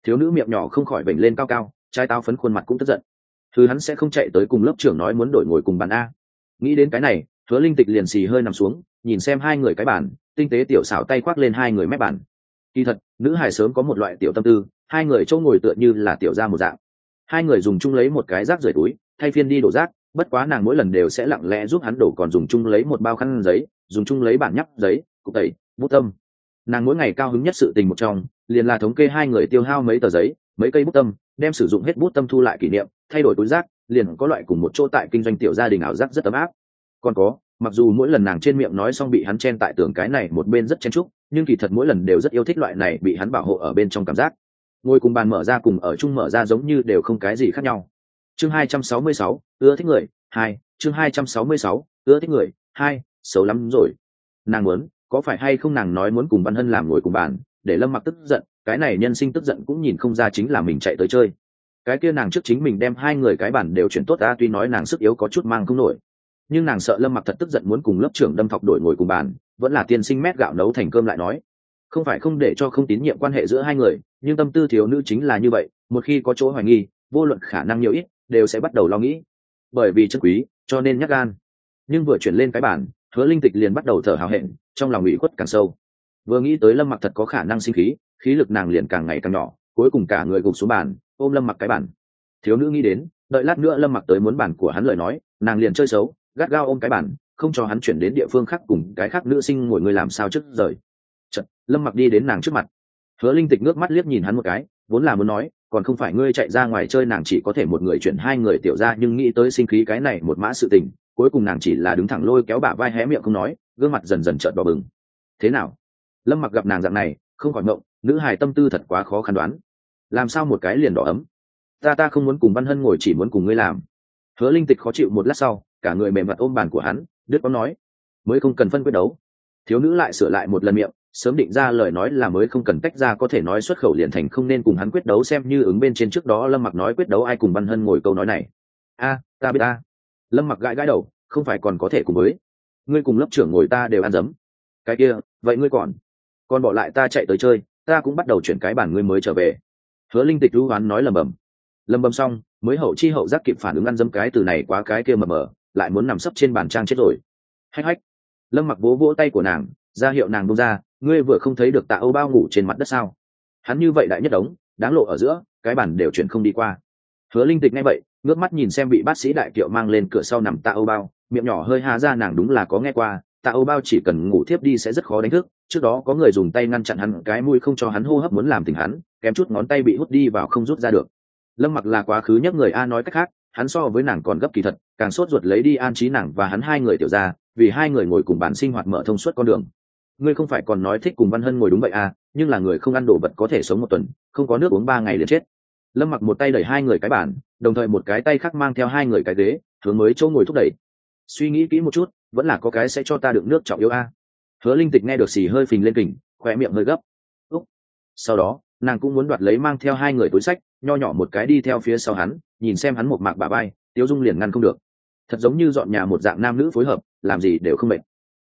Thiếu nữ miệng nhỏ không khỏi vểnh lên cao cao trai tao phấn khuôn mặt cũng tức giận. Thứ hắn sẽ không chạy tới cùng lớp trưởng nói muốn đổi ngồi cùng bàn a. Nghĩ đến cái này, hứa linh tịch liền xì hơi nằm xuống, nhìn xem hai người cái bàn, tinh tế tiểu xảo tay khoác lên hai người mép bàn. Kỳ thật, nữ hài sớm có một loại tiểu tâm tư, hai người chỗ ngồi tựa như là tiểu ra một dạng. Hai người dùng chung lấy một cái rác rời túi thay phiên đi đổ rác, bất quá nàng mỗi lần đều sẽ lặng lẽ giúp hắn đổ còn dùng chung lấy một bao khăn giấy, dùng chung lấy bản nhắp giấy, cục tẩy, bút tâm. Nàng mỗi ngày cao hứng nhất sự tình một trong, liền là thống kê hai người tiêu hao mấy tờ giấy, mấy cây bút tâm, đem sử dụng hết bút tâm thu lại kỷ niệm, thay đổi túi rác, liền có loại cùng một chỗ tại kinh doanh tiểu gia đình ảo giác rất ấm áp. Còn có, mặc dù mỗi lần nàng trên miệng nói xong bị hắn chen tại tường cái này một bên rất chen chúc, nhưng kỳ thật mỗi lần đều rất yêu thích loại này bị hắn bảo hộ ở bên trong cảm giác. Ngồi cùng bàn mở ra cùng ở chung mở ra giống như đều không cái gì khác nhau chương hai trăm sáu mươi sáu, ưa thích người, hai, chương hai trăm sáu mươi sáu, ưa thích người, hai, xấu lắm rồi. Nàng muốn, có phải hay không nàng nói muốn cùng văn hân làm ngồi cùng bàn, để lâm mặc tức giận, cái này nhân sinh tức giận cũng nhìn không ra chính là mình chạy tới chơi. Cái kia nàng trước chính mình đem hai người cái bản đều chuyển tốt ra, tuy nói nàng sức yếu có chút mang không nổi. Nhưng nàng sợ lâm mặc thật tức giận muốn cùng lớp trưởng đâm thọc đổi ngồi cùng bàn, vẫn là tiên sinh mét gạo nấu thành cơm lại nói. Không phải không để cho không tín nhiệm quan hệ giữa hai người, nhưng tâm tư thiếu nữ chính là như vậy, một khi có chỗ hoài nghi, vô luận khả năng nhiều ít đều sẽ bắt đầu lo nghĩ. Bởi vì chất quý cho nên nhắc gan. Nhưng vừa chuyển lên cái bản hứa linh tịch liền bắt đầu thở hào hẹn trong lòng ủy khuất càng sâu. Vừa nghĩ tới lâm mặc thật có khả năng sinh khí khí lực nàng liền càng ngày càng nhỏ cuối cùng cả người gục xuống bàn ôm lâm mặc cái bản. Thiếu nữ nghĩ đến đợi lát nữa lâm mặc tới muốn bản của hắn lời nói nàng liền chơi xấu gắt gao ôm cái bản không cho hắn chuyển đến địa phương khác cùng cái khác nữ sinh ngồi người làm sao trước rời. Chật, lâm mặc đi đến nàng trước mặt. Hứa linh tịch nước mắt liếc nhìn hắn một cái vốn là muốn nói còn không phải ngươi chạy ra ngoài chơi nàng chỉ có thể một người chuyển hai người tiểu ra, nhưng nghĩ tới sinh khí cái này một mã sự tình, cuối cùng nàng chỉ là đứng thẳng lôi kéo bả vai hé miệng không nói, gương mặt dần dần trợn đỏ bừng. Thế nào? Lâm mặc gặp nàng dạng này, không khỏi ngộng, nữ hài tâm tư thật quá khó khăn đoán. Làm sao một cái liền đỏ ấm? Ta ta không muốn cùng văn hân ngồi chỉ muốn cùng ngươi làm. Hứa linh tịch khó chịu một lát sau, cả người mềm mặt ôm bàn của hắn, đứt có nói, mới không cần phân quyết đấu. Thiếu nữ lại sửa lại một lần miệng sớm định ra lời nói là mới không cần tách ra, có thể nói xuất khẩu liền thành không nên cùng hắn quyết đấu xem như ứng bên trên trước đó lâm mặc nói quyết đấu ai cùng văn hân ngồi câu nói này. A, ta biết ta. Lâm mặc gãi gãi đầu, không phải còn có thể cùng với. Ngươi cùng lớp trưởng ngồi ta đều ăn dấm. Cái kia, vậy ngươi còn? Còn bỏ lại ta chạy tới chơi, ta cũng bắt đầu chuyển cái bản ngươi mới trở về. Hứa linh tịch lưu hoán nói lầm bầm lầm bầm xong, mới hậu chi hậu giác kịp phản ứng ăn dấm cái từ này quá cái kia mờ mờ lại muốn nằm sấp trên bàn trang chết rồi. Hách hách. Lâm mặc vỗ vỗ tay của nàng, ra hiệu nàng bông ra ngươi vừa không thấy được tạ âu bao ngủ trên mặt đất sao? Hắn như vậy đại nhất đống, đáng lộ ở giữa, cái bản đều chuyển không đi qua. Hứa linh tịch nghe vậy, ngước mắt nhìn xem vị bác sĩ đại kiệu mang lên cửa sau nằm tạ âu bao, miệng nhỏ hơi hà ra nàng đúng là có nghe qua, tạ âu bao chỉ cần ngủ thiếp đi sẽ rất khó đánh thức, trước đó có người dùng tay ngăn chặn hắn, cái mũi không cho hắn hô hấp muốn làm tình hắn, kém chút ngón tay bị hút đi vào không rút ra được. Lâm mặc là quá khứ nhất người a nói cách khác, hắn so với nàng còn gấp kỳ thật, càng sốt ruột lấy đi an trí nàng và hắn hai người tiểu ra vì hai người ngồi cùng bàn sinh hoạt mở thông suốt con đường ngươi không phải còn nói thích cùng văn hân ngồi đúng vậy à nhưng là người không ăn đồ vật có thể sống một tuần, không có nước uống ba ngày liền chết. Lâm mặc một tay đẩy hai người cái bàn, đồng thời một cái tay khác mang theo hai người cái ghế, hướng mới chỗ ngồi thúc đẩy. Suy nghĩ kỹ một chút, vẫn là có cái sẽ cho ta đựng nước trọng yếu a. Hứa linh tịch nghe được xì hơi phình lên kỉnh khoe miệng hơi gấp. Úc. Sau đó, nàng cũng muốn đoạt lấy mang theo hai người túi sách, nho nhỏ một cái đi theo phía sau hắn, nhìn xem hắn một mạc bà bay tiêu dung liền ngăn không được. Thật giống như dọn nhà một dạng nam nữ phối hợp, làm gì đều không mệt.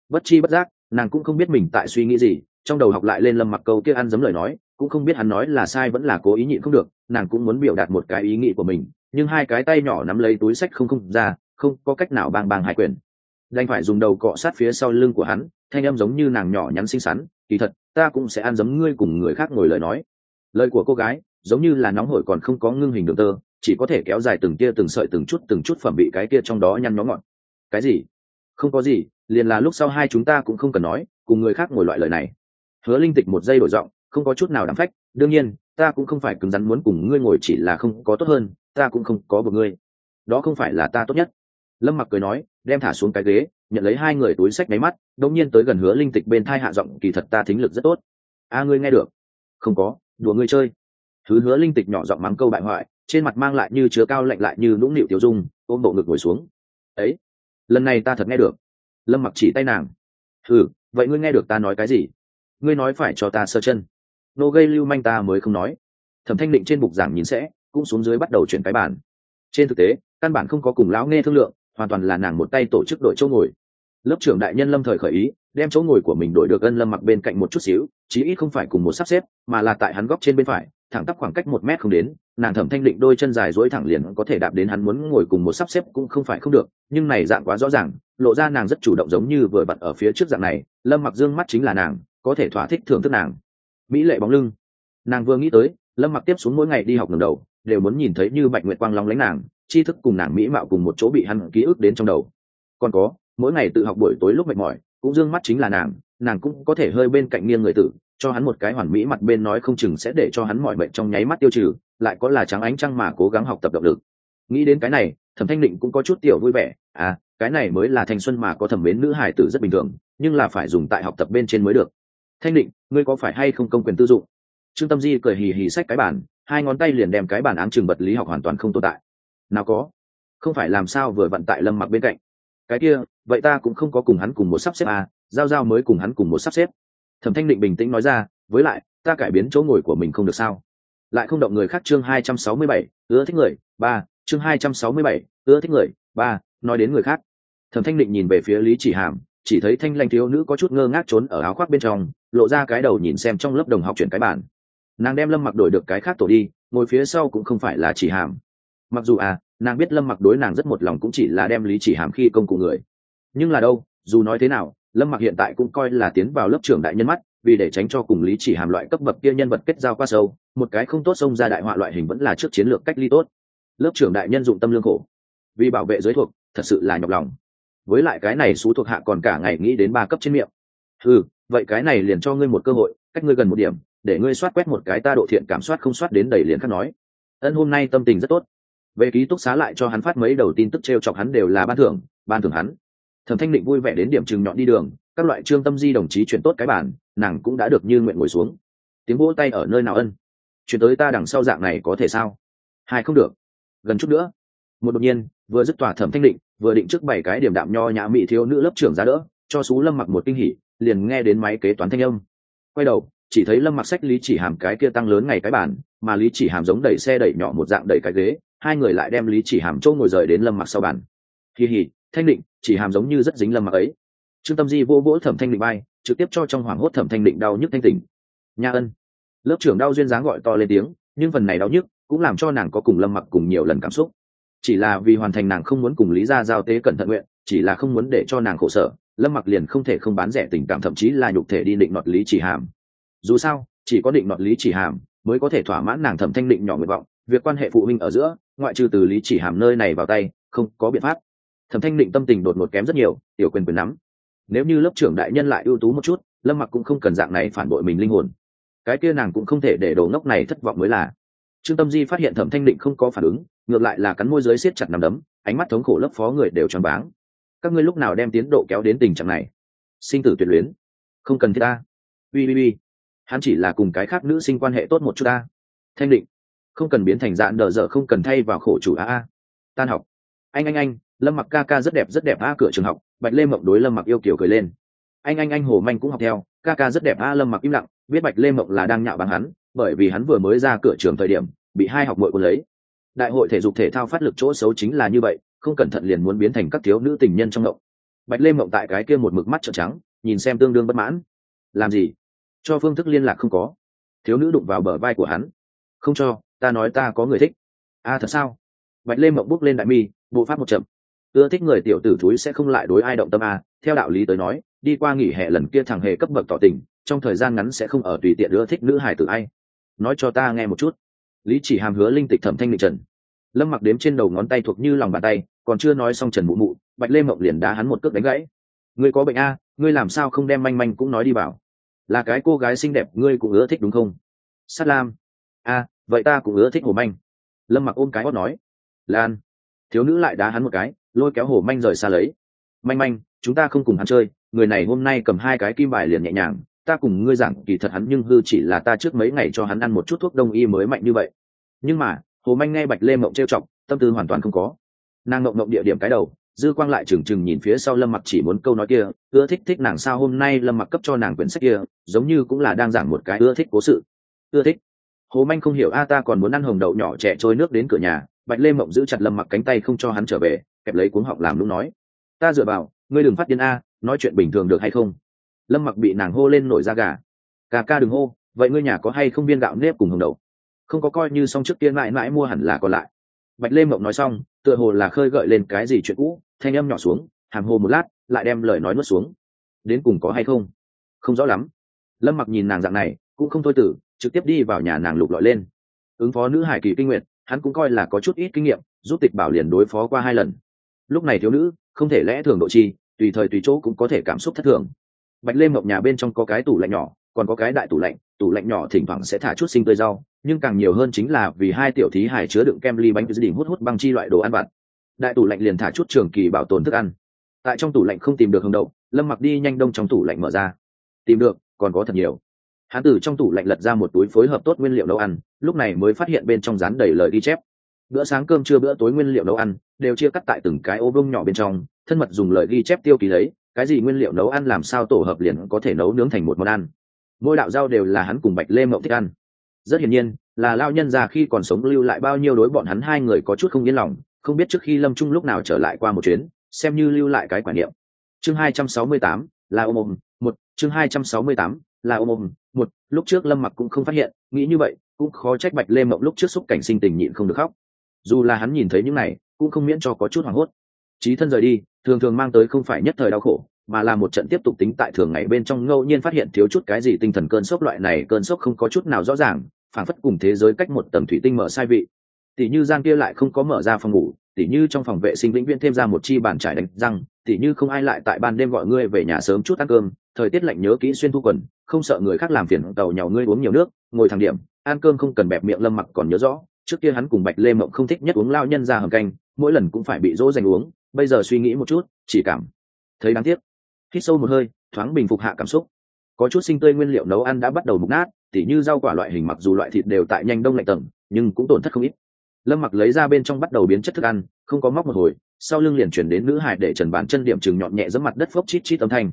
Bất chi bất giác nàng cũng không biết mình tại suy nghĩ gì, trong đầu học lại lên lâm mặc câu kia ăn giấm lời nói, cũng không biết hắn nói là sai vẫn là cố ý nhịn không được, nàng cũng muốn biểu đạt một cái ý nghĩ của mình, nhưng hai cái tay nhỏ nắm lấy túi sách không không ra, không có cách nào bàng bàng hải quyền. Đành phải dùng đầu cọ sát phía sau lưng của hắn, thanh âm giống như nàng nhỏ nhắn xinh xắn, kỳ thật, ta cũng sẽ ăn giấm ngươi cùng người khác ngồi lời nói. Lời của cô gái, giống như là nóng hổi còn không có ngưng hình đường tơ, chỉ có thể kéo dài từng tia từng sợi từng chút từng chút phẩm bị cái kia trong đó nhăn nhó ngọn. Cái gì? Không có gì, liền là lúc sau hai chúng ta cũng không cần nói, cùng người khác ngồi loại lời này. Hứa linh tịch một giây đổi giọng, không có chút nào đáng phách, đương nhiên, ta cũng không phải cứng rắn muốn cùng ngươi ngồi chỉ là không có tốt hơn, ta cũng không có một ngươi. Đó không phải là ta tốt nhất. Lâm mặc cười nói, đem thả xuống cái ghế, nhận lấy hai người túi sách máy mắt, đột nhiên tới gần hứa linh tịch bên thai hạ giọng, kỳ thật ta thính lực rất tốt. A, ngươi nghe được? Không có, đùa ngươi chơi. Thứ hứa linh tịch nhỏ giọng mắng câu bại hoại, trên mặt mang lại như chứa cao lạnh lại như nũng nịu tiểu dung, ôm bộ ngực ngồi xuống. Ấy lần này ta thật nghe được. Lâm mặc chỉ tay nàng. Ừ vậy ngươi nghe được ta nói cái gì? Ngươi nói phải cho ta sơ chân. Nô gây lưu manh ta mới không nói. Thẩm thanh định trên bục giảng nhìn sẽ, cũng xuống dưới bắt đầu chuyển cái bản. trên thực tế, căn bản không có cùng lão nghe thương lượng, hoàn toàn là nàng một tay tổ chức đội chỗ ngồi. Lớp trưởng đại nhân lâm thời khởi ý, đem chỗ ngồi của mình đổi được ân lâm mặc bên cạnh một chút xíu, chí ít không phải cùng một sắp xếp, mà là tại hắn góc trên bên phải thẳng tắp khoảng cách một mét không đến, nàng thẩm thanh định đôi chân dài dối thẳng liền có thể đạp đến hắn muốn ngồi cùng một sắp xếp cũng không phải không được, nhưng này dạng quá rõ ràng, lộ ra nàng rất chủ động giống như vừa bật ở phía trước dạng này, lâm mặc dương mắt chính là nàng, có thể thỏa thích thưởng thức nàng. Mỹ lệ bóng lưng. Nàng vừa nghĩ tới, lâm mặc tiếp xuống mỗi ngày đi học lần đầu, đều muốn nhìn thấy như bạch nguyệt quang long lánh nàng, tri thức cùng nàng mỹ mạo cùng một chỗ bị hắn ký ức đến trong đầu. Còn có, mỗi ngày tự học buổi tối lúc mệt mỏi, cũng dương mắt chính là nàng nàng cũng có thể hơi bên cạnh nghiêng người tử cho hắn một cái hoàn mỹ mặt bên nói không chừng sẽ để cho hắn mọi bệnh trong nháy mắt tiêu trừ, lại có là trắng ánh trăng mà cố gắng học tập động lực. Nghĩ đến cái này, thẩm thanh định cũng có chút tiểu vui vẻ à cái này mới là thanh xuân mà có thẩm mến nữ hải tử rất bình thường, nhưng là phải dùng tại học tập bên trên mới được. Thanh định, ngươi có phải hay không công quyền tư dụng? Trương tâm di cười hì hì xách cái bản hai ngón tay liền đem cái bản án trường vật lý học hoàn toàn không tồn tại. Nào có, không phải làm sao vừa vận tại lâm mặc bên cạnh. Cái kia, vậy ta cũng không có cùng hắn cùng một sắp xếp à giao giao mới cùng hắn cùng một sắp xếp thẩm thanh định bình tĩnh nói ra, với lại, ta cải biến chỗ ngồi của mình không được sao? Lại không động người khác chương hai trăm sáu mươi bảy, ưa thích người, ba, chương hai trăm sáu mươi bảy, ưa thích người, ba, nói đến người khác. Thẩm thanh định nhìn về phía lý chỉ hàm, chỉ thấy thanh lanh thiếu nữ có chút ngơ ngác trốn ở áo khoác bên trong, lộ ra cái đầu nhìn xem trong lớp đồng học chuyển cái bản nàng đem lâm mặc đổi được cái khác tổ đi, ngồi phía sau cũng không phải là chỉ hàm. Mặc dù à nàng biết lâm mặc đối nàng rất một lòng cũng chỉ là đem lý chỉ hàm khi công cụ người. Nhưng là đâu, dù nói thế nào lâm mặc hiện tại cũng coi là tiến vào lớp trưởng đại nhân mắt, vì để tránh cho cùng lý chỉ hàm loại cấp bậc kia nhân vật kết giao qua sâu, một cái không tốt xông ra đại họa loại hình vẫn là trước chiến lược cách ly tốt. Lớp trưởng đại nhân dụng tâm lương khổ, vì bảo vệ giới thuộc, thật sự là nhọc lòng. Với lại cái này xú thuộc hạ còn cả ngày nghĩ đến ba cấp trên miệng. Ừ vậy cái này liền cho ngươi một cơ hội, cách ngươi gần một điểm, để ngươi soát quét một cái ta độ thiện cảm soát không soát đến đầy liền khắc nói. Ân, hôm nay tâm tình rất tốt. Về ký túc xá lại cho hắn phát mấy đầu tin tức t r e o chọc hắn đều là ban thưởng ban thưởng hắn thẩm thanh định vui vẻ đến điểm chừng nhọn đi đường, các loại trương tâm di đồng chí chuyển tốt cái bản nàng cũng đã được như nguyện ngồi xuống. Tiếng vỗ tay ở nơi nào ân? Chuyển tới ta đằng sau dạng này có thể sao? Hai không được. Gần chút nữa. Một đột nhiên, vừa dứt tỏa thẩm thanh định, vừa định trước bảy cái điểm đạm nho nhã mỹ thiếu nữ lớp trưởng ra đỡ, cho xú lâm mặc một kinh hỉ, liền nghe đến máy kế toán thanh âm. Quay đầu, chỉ thấy lâm mặc sách lý chỉ hàm cái kia tăng lớn ngày cái bản mà lý chỉ hàm giống đẩy xe đẩy nhỏ một dạng đẩy cái ghế, hai người lại đem lý chỉ hàm chỗ ngồi rời đến lâm mặc sau bàn kỳ hỉ thanh định, chỉ hàm giống như rất dính lâm mặc ấy. Trương tâm di vô vỗ thẩm thanh định bay trực tiếp cho trong hoảng hốt thẩm thanh định đau nhức thanh tỉnh. Nha ân. Lớp trưởng đau duyên dáng gọi to lên tiếng, nhưng phần này đau nhức cũng làm cho nàng có cùng lâm mặc cùng nhiều lần cảm xúc. Chỉ là vì hoàn thành nàng không muốn cùng lý gia giao tế cẩn thận nguyện, chỉ là không muốn để cho nàng khổ sở, lâm mặc liền không thể không bán rẻ tình cảm, thậm chí là nhục thể đi định nọt lý chỉ hàm. Dù sao, chỉ có định nọt lý chỉ hàm mới có thể thỏa mãn nàng thẩm thanh định nhỏ nguyện vọng, việc quan hệ phụ huynh ở giữa, ngoại trừ từ lý chỉ hàm nơi này vào tay, không có biện pháp thẩm thanh định tâm tình đột ngột kém rất nhiều, tiểu quyền quyền nắm. Nếu như lớp trưởng đại nhân lại ưu tú một chút, lâm mặc cũng không cần dạng này phản bội mình linh hồn. Cái kia nàng cũng không thể để đồ ngốc này thất vọng mới là. Trương tâm di phát hiện thẩm thanh định không có phản ứng, ngược lại là cắn môi giới siết chặt nằm đấm, ánh mắt thống khổ lớp phó người đều tròn váng. Các ngươi lúc nào đem tiến độ kéo đến tình trạng này? Sinh tử tuyệt luyến. Không cần thiết ta. Ui ui ui hắn chỉ là cùng cái khác nữ sinh quan hệ tốt một chút ta. Thanh định. Không cần biến thành dạng đờ dở, không cần thay vào khổ chủ a a. Tan học. Anh anh anh lâm mặc ca ca rất đẹp rất đẹp a cửa trường học, bạch lê mộng đối lâm mặc yêu kiểu cười lên. Anh anh anh hồ manh cũng học theo, ca ca rất đẹp a lâm mặc im lặng, biết bạch lê mộng là đang nhạo bằng hắn, bởi vì hắn vừa mới ra cửa trường thời điểm, bị hai học mội quân lấy. Đại hội thể dục thể thao phát lực chỗ xấu chính là như vậy, không cẩn thận liền muốn biến thành các thiếu nữ tình nhân trong mộng bạch lê mộng tại cái kia một mực mắt trợn trắng, nhìn xem tương đương bất mãn. Làm gì? Cho phương thức liên lạc không có. Thiếu nữ đụng vào bờ vai của hắn. Không cho, ta nói ta có người thích. A thật sao? Bạch lê mộng bước lên đại mi, bộ pháp một chậm ưa thích người tiểu tử thúi sẽ không lại đối ai động tâm a. Theo đạo lý tới nói, đi qua nghỉ hè lần kia thằng hề cấp bậc tỏ tình, trong thời gian ngắn sẽ không ở tùy tiện ưa thích nữ hải tử ai. Nói cho ta nghe một chút. Lý chỉ hàm hứa linh tịch thẩm thanh định trần. Lâm mặc đếm trên đầu ngón tay thuộc như lòng bàn tay, còn chưa nói xong trần mụ mụ, bạch lê mộng liền đá hắn một cước đánh gãy. Ngươi có bệnh a, ngươi làm sao không đem manh manh cũng nói đi bảo? Là cái cô gái xinh đẹp, ngươi cũng ưa thích đúng không? Sát lam. A, vậy ta cũng ưa thích hồ manh. Lâm mặc ôm cái hót nói. Lan. Thiếu nữ lại đá hắn một cái lôi kéo hồ manh rời xa lấy. Manh manh, chúng ta không cùng hắn chơi, người này hôm nay cầm hai cái kim bài liền nhẹ nhàng, ta cùng ngươi giảng, kỳ thật hắn nhưng hư chỉ là ta trước mấy ngày cho hắn ăn một chút thuốc đông y mới mạnh như vậy. Nhưng mà, hồ manh nghe bạch lê mộng trêu chọc, tâm tư hoàn toàn không có. Nàng mộng mộng địa điểm cái đầu, dư quang lại trừng trừng nhìn phía sau lâm mặc chỉ muốn câu nói kia, ưa thích thích nàng sao hôm nay lâm mặc cấp cho nàng quyển sách kia, giống như cũng là đang giảng một cái ưa thích cố sự. Ưa thích. Hồ manh không hiểu, a, ta còn muốn ăn hồng đậu nhỏ trẻ trôi nước đến cửa nhà, bạch lê mộng giữ chặt lâm mặc cánh tay không cho hắn trở về kẹp lấy cuống họng làm lúc nói, ta dựa vào, ngươi đừng phát điên a, nói chuyện bình thường được hay không? Lâm mặc bị nàng hô lên nổi da gà. Ca ca đừng hô, vậy ngươi nhà có hay không viên gạo nếp cùng hồng đậu? Không có coi như xong trước tiên mãi mãi mua hẳn là còn lại. Bạch lê mộng nói xong, tựa hồ là khơi gợi lên cái gì chuyện cũ, thanh âm nhỏ xuống, hàm hồ một lát, lại đem lời nói nuốt xuống. Đến cùng có hay không? Không rõ lắm. Lâm mặc nhìn nàng dạng này, cũng không thôi tử, trực tiếp đi vào nhà nàng lục lọi lên. Ứng phó nữ hải kỳ kinh nguyện hắn cũng coi là có chút ít kinh nghiệm giúp tịch bảo liền đối phó qua hai lần lúc này thiếu nữ, không thể lẽ thường độ chi, tùy thời tùy chỗ cũng có thể cảm xúc thất thường. Bạch lê mộng nhà bên trong có cái tủ lạnh nhỏ, còn có cái đại tủ lạnh tủ lạnh nhỏ thỉnh thoảng sẽ thả chút sinh tươi rau, nhưng càng nhiều hơn chính là vì hai tiểu thí hải chứa đựng kem ly bánh đỉnh hút hút băng chi loại đồ ăn vặt. Đại tủ lạnh liền thả chút trường kỳ bảo tồn thức ăn. Tại trong tủ lạnh không tìm được hồng đậu, lâm mặc đi nhanh đông trong tủ lạnh mở ra. Tìm được, còn có thật nhiều. Hán tử trong tủ lạnh lật ra một túi phối hợp tốt nguyên liệu nấu ăn, lúc này mới phát hiện bên trong rán đầy lời ghi chép bữa sáng cơm trưa bữa tối nguyên liệu nấu ăn, đều chia cắt tại từng cái ô vương nhỏ bên trong, thân mật dùng lời ghi chép tiêu ký lấy, cái gì nguyên liệu nấu ăn làm sao tổ hợp liền có thể nấu nướng thành một món ăn. Mỗi đạo rau đều là hắn cùng bạch lê mộng thích ăn. Rất hiển nhiên, là lao nhân già khi còn sống lưu lại bao nhiêu đối bọn hắn hai người có chút không yên lòng, không biết trước khi lâm trung lúc nào trở lại qua một chuyến, xem như lưu lại cái quả niệm. Chương hai trăm sáu mươi tám, là ôm ôm, một, chương hai trăm sáu mươi tám, là ôm ôm, một, lúc trước lâm mặc cũng không phát hiện, nghĩ như vậy, cũng khó trách bạch lê mộng lúc trước xúc cảnh sinh tình nhịn không được khóc dù là hắn nhìn thấy những này, cũng không miễn cho có chút hoảng hốt. Trí thân rời đi, thường thường mang tới không phải nhất thời đau khổ, mà là một trận tiếp tục tính tại thường ngày bên trong ngẫu nhiên phát hiện thiếu chút cái gì tinh thần cơn sốc loại này, cơn sốc không có chút nào rõ ràng, phảng phất cùng thế giới cách một tầm thủy tinh mở sai vị. Tỷ như giang kia lại không có mở ra phòng ngủ, tỷ như trong phòng vệ sinh vĩnh viễn thêm ra một chi bàn trải đánh răng, tỷ như không ai lại tại ban đêm gọi ngươi về nhà sớm chút ăn cơm, thời tiết lạnh nhớ kỹ xuyên thu quần, không sợ người khác làm phiền tàu nhàu ngươi uống nhiều nước, ngồi thẳng điểm, ăn cơm không cần bẹp miệng lâm mặc còn nhớ rõ trước kia hắn cùng bạch lê mộng không thích nhất uống lao nhân ra hầm canh, mỗi lần cũng phải bị dỗ dành uống, bây giờ suy nghĩ một chút, chỉ cảm thấy đáng tiếc. Hít sâu một hơi, thoáng bình phục hạ cảm xúc. Có chút sinh tươi nguyên liệu nấu ăn đã bắt đầu mục nát, tỉ như rau quả loại hình mặc dù loại thịt đều tại nhanh đông lạnh tầng, nhưng cũng tổn thất không ít. Lâm mặc lấy ra bên trong bắt đầu biến chất thức ăn, không có móc một hồi, sau lưng liền chuyển đến nữ hải để trần bàn chân điểm chừng nhọn nhẹ giấm mặt đất phốc chít chít âm thanh.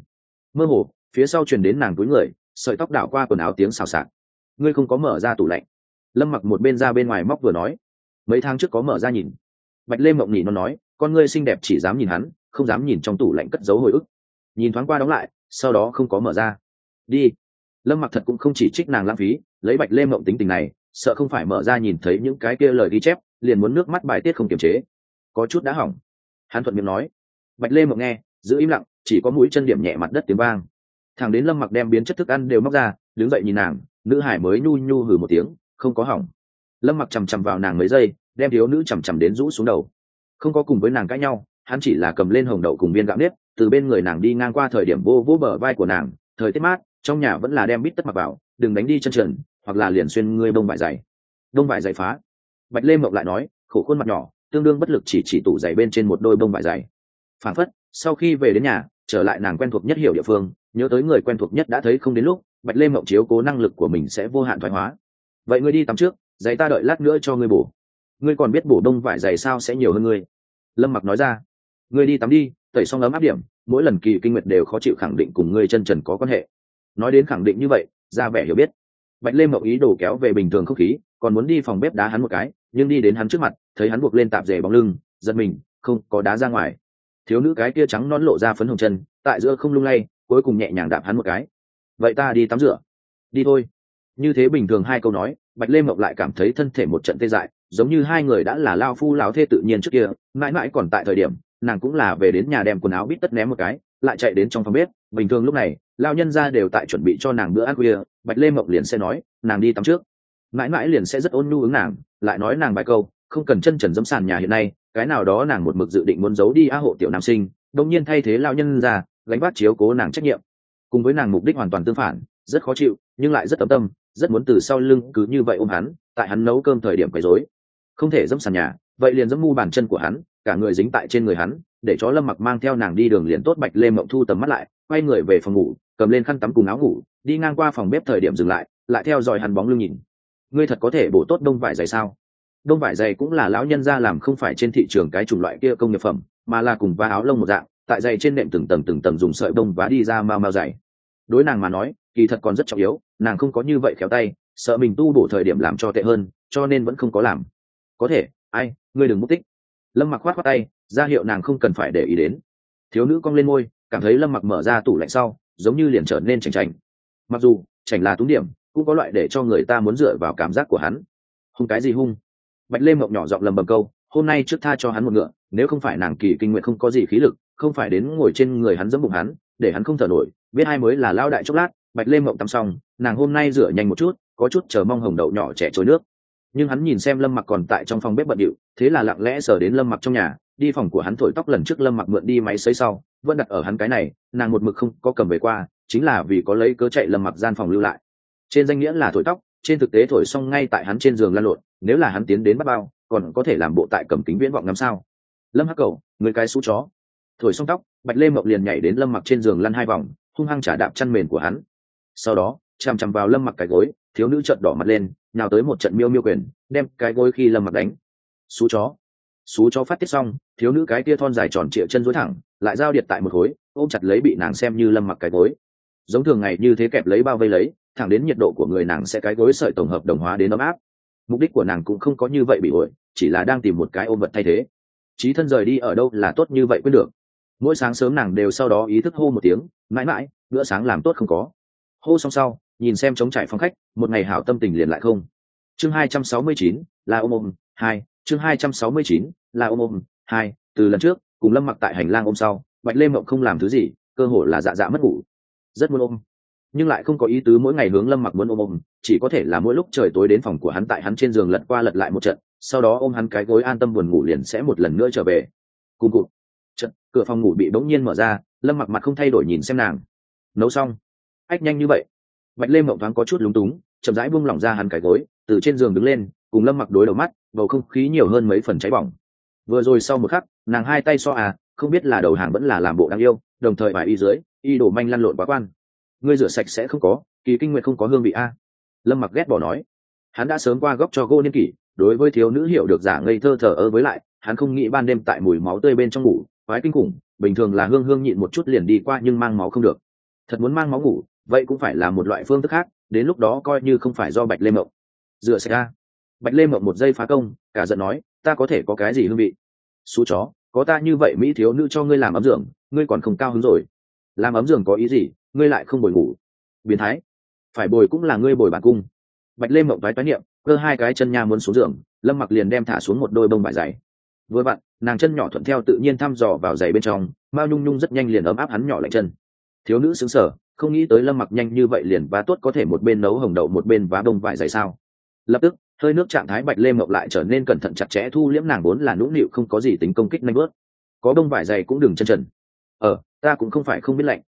Mơ hồ, phía sau chuyển đến nàng túi người, sợi tóc đảo qua quần áo tiếng xào xạc. Ngươi không có mở ra tủ lạnh lâm mặc một bên ra bên ngoài móc vừa nói. Mấy tháng trước có mở ra nhìn. Bạch lê mộng nhỉ nó nói, con ngươi xinh đẹp chỉ dám nhìn hắn, không dám nhìn trong tủ lạnh cất giấu hồi ức. Nhìn thoáng qua đóng lại, sau đó không có mở ra. Đi. Lâm mặc thật cũng không chỉ trích nàng lãng phí, lấy bạch lê mộng tính tình này, sợ không phải mở ra nhìn thấy những cái kia lời ghi chép, liền muốn nước mắt bài tiết không kiềm chế. Có chút đã hỏng. Hắn thuận miệng nói. Bạch lê mộng nghe, giữ im lặng, chỉ có mũi chân điểm nhẹ mặt đất tiếng vang. Thằng đến lâm mặc đem biến chất thức ăn đều móc ra, đứng dậy nhìn nàng, nữ hải mới nhu nhu hử một tiếng không có hỏng. Lâm mặc chằm chằm vào nàng mấy giây, đem thiếu nữ chằm chằm đến rũ xuống đầu. Không có cùng với nàng cãi nhau, hắn chỉ là cầm lên hồng đậu cùng viên gạo nếp, từ bên người nàng đi ngang qua thời điểm vô vô bờ vai của nàng, thời tiết mát, trong nhà vẫn là đem bít tất mặc vào, đừng đánh đi chân trần, hoặc là liền xuyên ngươi bông vải dày bông vải dày phá. Bạch lê mộng lại nói, khổ khuôn mặt nhỏ, tương đương bất lực chỉ chỉ tủ giày bên trên một đôi bông vải dày phản phất, sau khi về đến nhà, trở lại nàng quen thuộc nhất hiểu địa phương, nhớ tới người quen thuộc nhất đã thấy không đến lúc, bạch lê mộng chiếu cố năng lực của mình sẽ vô hạn thoái hóa vậy ngươi đi tắm trước, giày ta đợi lát nữa cho ngươi bổ. Ngươi còn biết bổ đông vải giày sao sẽ nhiều hơn ngươi? Lâm mặc nói ra. Ngươi đi tắm đi, tẩy xong ấm áp điểm, mỗi lần kỳ kinh nguyệt đều khó chịu khẳng định cùng ngươi chân trần có quan hệ. Nói đến khẳng định như vậy, ra vẻ hiểu biết. Bạch lê mậu ý đồ kéo về bình thường không khí, còn muốn đi phòng bếp đá hắn một cái, nhưng đi đến hắn trước mặt, thấy hắn buộc lên tạp dề bóng lưng, giật mình, không có đá ra ngoài. Thiếu nữ cái kia trắng non lộ ra phấn hồng chân, tại giữa không lung lay, cuối cùng nhẹ nhàng đạp hắn một cái. Vậy ta đi tắm rửa. Đi thôi như thế bình thường hai câu nói, bạch lê mộng lại cảm thấy thân thể một trận tê dại, giống như hai người đã là lao phu lao thê tự nhiên trước kia, mãi mãi còn tại thời điểm, nàng cũng là về đến nhà đem quần áo bít tất ném một cái, lại chạy đến trong phòng bếp, bình thường lúc này, lao nhân ra đều tại chuẩn bị cho nàng bữa ăn khuya, bạch lê mộng liền sẽ nói, nàng đi tắm trước. Mãi mãi liền sẽ rất ôn nhu ứng nàng, lại nói nàng bài câu, không cần chân trần dẫm sàn nhà hiện nay, cái nào đó nàng một mực dự định muốn giấu đi á hộ tiểu nam sinh. Đông nhiên thay thế lao nhân ra, gánh vác chiếu cố nàng trách nhiệm. Cùng với nàng mục đích hoàn toàn tương phản rất khó chịu, nhưng lại rất tấm tâm, rất muốn từ sau lưng cứ như vậy ôm hắn, tại hắn nấu cơm thời điểm quấy rối. Không thể dẫm sàn nhà, vậy liền dẫm mu bàn chân của hắn, cả người dính tại trên người hắn, để chó lâm mặc mang theo nàng đi đường liền tốt bạch lê mộng thu tầm mắt lại, quay người về phòng ngủ, cầm lên khăn tắm cùng áo ngủ, đi ngang qua phòng bếp thời điểm dừng lại lại theo dõi hắn bóng lưng nhìn. Ngươi thật có thể bổ tốt đông vải dày sao? Đông vải dày cũng là lão nhân ra làm không phải trên thị trường cái chủng loại kia công nghiệp phẩm, mà là cùng va áo lông một dạng, tại dày trên nệm từng tầng từng tầng dùng sợi đông vá đi ra mau mau dày đối nàng mà nói, kỳ thật còn rất trọng yếu, nàng không có như vậy khéo tay, sợ mình tu bổ thời điểm làm cho tệ hơn, cho nên vẫn không có làm. Có thể, ai, ngươi đừng mất tích. Lâm mặc khoát khoát tay, ra hiệu nàng không cần phải để ý đến. Thiếu nữ cong lên môi, cảm thấy lâm mặc mở ra tủ lạnh sau, giống như liền trở nên chành chành mặc dù, chảnh là túng điểm, cũng có loại để cho người ta muốn dựa vào cảm giác của hắn. Hung cái gì hung? Bạch lê mộng nhỏ giọng lầm bầm câu, hôm nay trước tha cho hắn một ngựa, nếu không phải nàng kỳ kinh nguyện không có gì khí lực, không phải đến ngồi trên người hắn dẫm bụng hắn, để hắn không thở nổi biết hai mới là lao đại chốc lát, bạch lê mộng tắm xong, nàng hôm nay rửa nhanh một chút, có chút chờ mong hồng đậu nhỏ trẻ trôi nước. Nhưng hắn nhìn xem lâm mặc còn tại trong phòng bếp bận điệu, thế là lặng lẽ sờ đến lâm mặc trong nhà, đi phòng của hắn thổi tóc lần trước lâm mặc mượn đi máy xấy sau, vẫn đặt ở hắn cái này, nàng một mực không có cầm về qua, chính là vì có lấy cớ chạy lâm mặc gian phòng lưu lại. Trên danh nghĩa là thổi tóc, trên thực tế thổi xong ngay tại hắn trên giường lăn lộn, nếu là hắn tiến đến bắt bao, còn có thể làm bộ tại cầm kính viễn vọng ngắm sao. Lâm hắc cầu, người cái xú chó. Thổi xong tóc, bạch lê mộng liền nhảy đến lâm mặc trên giường lăn hai vòng hung hăng trả đạp chăn mền của hắn. Sau đó, chằm chằm vào lâm mặc cái gối, thiếu nữ trợn đỏ mặt lên nào tới một trận miêu miêu quyền, đem cái gối khi lâm mặc đánh. Xú chó. Xú chó phát tiết xong, thiếu nữ cái tia thon dài tròn trịa chân dối thẳng, lại giao điện tại một khối ôm chặt lấy bị nàng xem như lâm mặc cái gối. Giống thường ngày như thế kẹp lấy bao vây lấy, thẳng đến nhiệt độ của người nàng sẽ cái gối sợi tổng hợp đồng hóa đến ấm áp. Mục đích của nàng cũng không có như vậy bị ổi, chỉ là đang tìm một cái ôm vật thay thế. Trí thân rời đi ở đâu là tốt như vậy quyết được mỗi sáng sớm nàng đều sau đó ý thức hô một tiếng, mãi mãi, bữa sáng làm tốt không có. Hô xong sau, nhìn xem chống trải phong khách, một ngày hảo tâm tình liền lại không. Chương hai trăm sáu mươi chín là ôm ôm, hai, chương hai trăm sáu mươi chín là ôm ôm, hai, từ lần trước, cùng lâm mặc tại hành lang ôm sau, bạch lê mộng không làm thứ gì, cơ hội là dạ dạ mất ngủ. Rất muốn ôm, nhưng lại không có ý tứ mỗi ngày hướng lâm mặc muốn ôm ôm, chỉ có thể là mỗi lúc trời tối đến phòng của hắn tại hắn trên giường lật qua lật lại một trận, sau đó ôm hắn cái gối an tâm buồn ngủ liền sẽ một lần nữa trở về. Cùng cụt cửa phòng ngủ bị bỗng nhiên mở ra, lâm mặc mặt không thay đổi nhìn xem nàng. Nấu xong. Ách, nhanh như vậy. Bạch lê mộng thoáng có chút lúng túng, chậm rãi buông lỏng ra hẳn cái gối, từ trên giường đứng lên, cùng lâm mặc đối đầu mắt, bầu không khí nhiều hơn mấy phần cháy bỏng. Vừa rồi sau một khắc, nàng hai tay so à không biết là đầu hàng vẫn là làm bộ đáng yêu, đồng thời bài y dưới, y đổ manh lăn lộn quá quan. Ngươi rửa sạch sẽ không có, kỳ kinh nguyện không có hương vị a. Lâm mặc ghét bỏ nói. Hắn đã sớm qua góc cho gô niên kỷ, đối với thiếu nữ hiểu được giả ngây thơ thờ ơ với lại, hắn không nghĩ ban đêm tại mùi máu tươi bên trong ngủ quái kinh khủng, bình thường là hương hương nhịn một chút liền đi qua nhưng mang máu không được. Thật muốn mang máu ngủ, vậy cũng phải là một loại phương thức khác, đến lúc đó coi như không phải do bạch lê mộng. Dựa xảy ra. Bạch lê mộng một giây phá công, cả giận nói, ta có thể có cái gì hương vị? Xú chó, có ta như vậy mỹ thiếu nữ cho ngươi làm ấm giường, ngươi còn không cao hứng rồi. Làm ấm giường có ý gì? Ngươi lại không bồi ngủ. Biến thái. Phải bồi cũng là ngươi bồi bản cung. Bạch lê mộng vái toái niệm, cơ hai cái chân nha muốn xuống giường, lâm mặc liền đem thả xuống một đôi bông vải dày vừa vặn, nàng chân nhỏ thuận theo tự nhiên thăm dò vào giày bên trong, mao nhung nhung rất nhanh liền ấm áp hắn nhỏ lạnh chân. Thiếu nữ xứng sở không nghĩ tới lâm mặc nhanh như vậy liền vá tốt có thể một bên nấu hồng đậu một bên vá đông vải giày sao. Lập tức, hơi nước trạng thái bạch lê mộc lại trở nên cẩn thận chặt chẽ thu liễm nàng vốn là nũng nịu không có gì tính công kích nanh bớt. Có đông vải dày cũng đừng chân trần. Ờ ta cũng không phải không biết lạnh.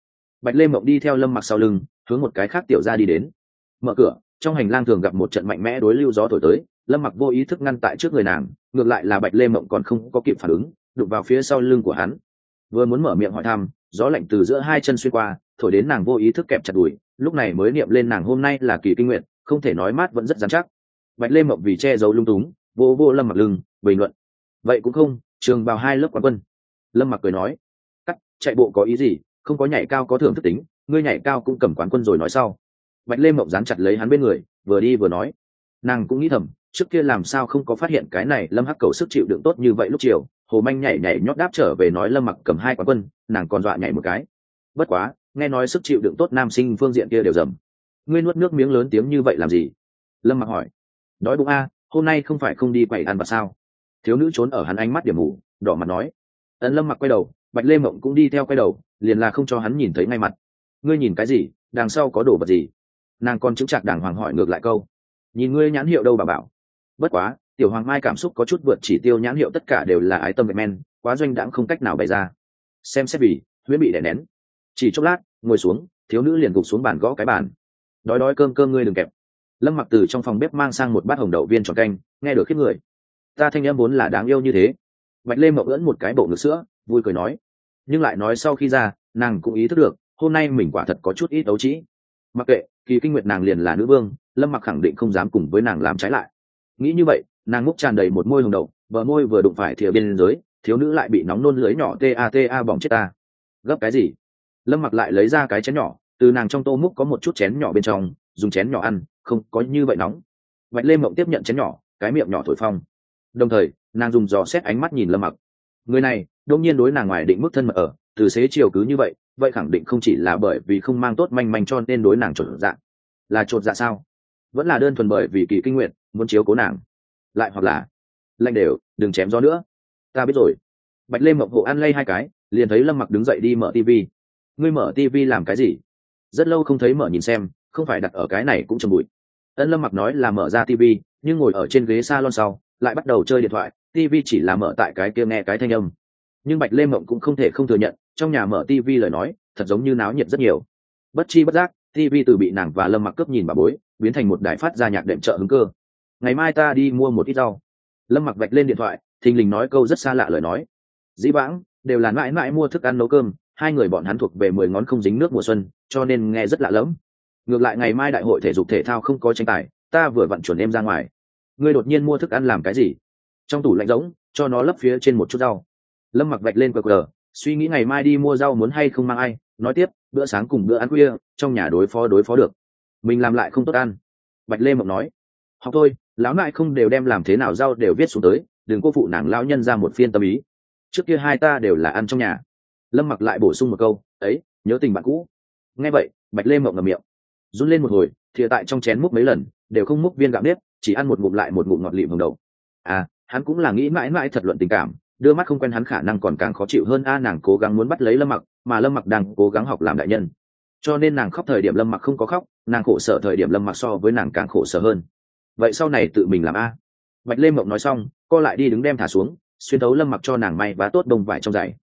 Bạch lê mộng đi theo lâm mặc sau lưng, hướng một cái khác tiểu ra đi đến. Mở cửa, trong hành lang thường gặp một trận mạnh mẽ đối lưu gió thổi tới lâm mặc vô ý thức ngăn tại trước người nàng, ngược lại là bạch lê mộng còn không có kịp phản ứng, đụng vào phía sau lưng của hắn. Vừa muốn mở miệng hỏi thăm, gió lạnh từ giữa hai chân xuyên qua, thổi đến nàng vô ý thức kẹp chặt đùi, lúc này mới niệm lên nàng hôm nay là kỳ kinh nguyện không thể nói mát vẫn rất dán chắc. Bạch lê mộng vì che giấu lung túng, vô vô lâm mặc lưng, bình luận. Vậy cũng không, trường vào hai lớp quán quân. Lâm mặc cười nói, cắt, chạy bộ có ý gì? Không có nhảy cao có thưởng thức tính, ngươi nhảy cao cũng cầm quán quân rồi nói sau. Bạch lê mộng dán chặt lấy hắn bên người, vừa đi vừa nói, nàng cũng nghĩ thầm trước kia làm sao không có phát hiện cái này lâm hắc cầu sức chịu đựng tốt như vậy lúc chiều, hồ manh nhảy nhảy nhót đáp trở về nói lâm mặc cầm hai quán quân, nàng còn dọa nhảy một cái. Bất quá, nghe nói sức chịu đựng tốt nam sinh phương diện kia đều dầm. Ngươi nuốt nước miếng lớn tiếng như vậy làm gì? Lâm mặc hỏi. Đói bụng a, hôm nay không phải không đi quậy ăn và sao? Thiếu nữ trốn ở hắn ánh mắt điểm mù, đỏ mặt nói. Ấn lâm mặc quay đầu, bạch lê mộng cũng đi theo quay đầu, liền là không cho hắn nhìn thấy ngay mặt. Ngươi nhìn cái gì? Đằng sau có đồ vật gì? Nàng còn chững chạc đàng hoàng hỏi ngược lại câu. Nhìn ngươi nhãn hiệu đâu bà bảo? Bất quá, tiểu hoàng mai cảm xúc có chút vượt chỉ tiêu nhãn hiệu tất cả đều là ái tâm vệ men, quá doanh đãng không cách nào bày ra. Xem xét vì, huyễn bị đè nén. Chỉ chốc lát, ngồi xuống, thiếu nữ liền gục xuống bàn gõ cái bàn. Đói đói cơm cơm ngươi đừng kẹp. Lâm mặc từ trong phòng bếp mang sang một bát hồng đậu viên tròn canh, nghe được khiếp người. Ta thanh em vốn là đáng yêu như thế. Bạch lê mậu ưỡn một cái bộ ngực sữa, vui cười nói. Nhưng lại nói sau khi ra, nàng cũng ý thức được, hôm nay mình quả thật có chút ít đấu trĩ mặc kệ, kỳ kinh nguyệt nàng liền là nữ vương, lâm mặc khẳng định không dám cùng với nàng làm trái lại nghĩ như vậy, nàng múc tràn đầy một môi hồng đầu vợ môi vừa đụng phải thìa bên dưới thiếu nữ lại bị nóng nôn lưới nhỏ ta ta bỏng chết ta. Gấp cái gì? Lâm mặc lại lấy ra cái chén nhỏ, từ nàng trong tô múc có một chút chén nhỏ bên trong, dùng chén nhỏ ăn, không có như vậy nóng. Vạch lê mộng tiếp nhận chén nhỏ, cái miệng nhỏ thổi phong đồng thời, nàng dùng dò xét ánh mắt nhìn lâm mặc. Người này đông nhiên đối nàng ngoài định mức thân mật ở, từ xế chiều cứ như vậy vậy khẳng định không chỉ là bởi vì không mang tốt manh manh cho nên đối nàng chuẩn dạng là chột dạ sao? Vẫn là đơn thuần bởi vì kỳ kinh nguyện muốn chiếu cố nàng. Lại hoặc là, lạnh đều, đừng chém gió nữa. Ta biết rồi. Bạch lê mộng hộ ăn lây hai cái, liền thấy lâm mặc đứng dậy đi mở tv ngươi mở tv làm cái gì? Rất lâu không thấy mở nhìn xem, không phải đặt ở cái này cũng chầm bụi. Ân lâm mặc nói là mở ra tv nhưng ngồi ở trên ghế s a lon sau, lại bắt đầu chơi điện thoại tv chỉ là mở tại cái kia nghe cái thanh âm. Nhưng bạch lê mộng cũng không thể không thừa nhận, trong nhà mở tv lời nói, thật giống như náo nhiệt rất nhiều. Bất chi bất giác tv từ bị nàng và lâm mặc cướp nhìn bà bối, biến thành một đài phát ra nhạc đệm trợ hứng cơ ngày mai ta đi mua một ít rau. Lâm mặc vạch lên điện thoại, thình lình nói câu rất xa lạ lời nói. Dĩ vãng, đều là mãi mãi mua thức ăn nấu cơm, hai người bọn hắn thuộc về mười ngón không dính nước mùa xuân, cho nên nghe rất lạ lẫm. Ngược lại ngày mai đại hội thể dục thể thao không có tranh tài, ta vừa vặn chuẩn em ra ngoài. Ngươi đột nhiên mua thức ăn làm cái gì? Trong tủ lạnh rỗng, cho nó lấp phía trên một chút rau. Lâm mặc vạch lên cờ cờ suy nghĩ ngày mai đi mua rau muốn hay không mang ai, nói tiếp, bữa sáng cùng bữa ăn khuya, trong nhà đối phó đối phó được. Mình làm lại không tốt ăn. Bạch lê mộng nói, học thôi lão nại không đều đem làm thế nào rau đều viết xuống tới, đừng cô phụ nàng lão nhân ra một phiên tâm ý. Trước kia hai ta đều là ăn trong nhà. Lâm mặc lại bổ sung một câu, ấy, nhớ tình bạn cũ. Nghe vậy, bạch lê mộng ngầm miệng. Run lên một hồi, thìa tại trong chén múc mấy lần, đều không múc viên gạo nếp, chỉ ăn một ngụm lại một ngụm ngọt lịm hồng đầu à hắn cũng là nghĩ mãi mãi thật luận tình cảm, đưa mắt không quen hắn khả năng còn càng khó chịu hơn a, nàng cố gắng muốn bắt lấy lâm mặc, mà lâm mặc đang cố gắng học làm đại nhân. Cho nên nàng khóc thời điểm lâm mặc không có khóc, nàng khổ sở thời điểm lâm mặc so với nàng càng khổ sở hơn vậy sau này tự mình làm a bạch lê mộng nói xong co lại đi đứng đem thả xuống xuyên thấu lâm mặc cho nàng may và tốt đông vải trong giày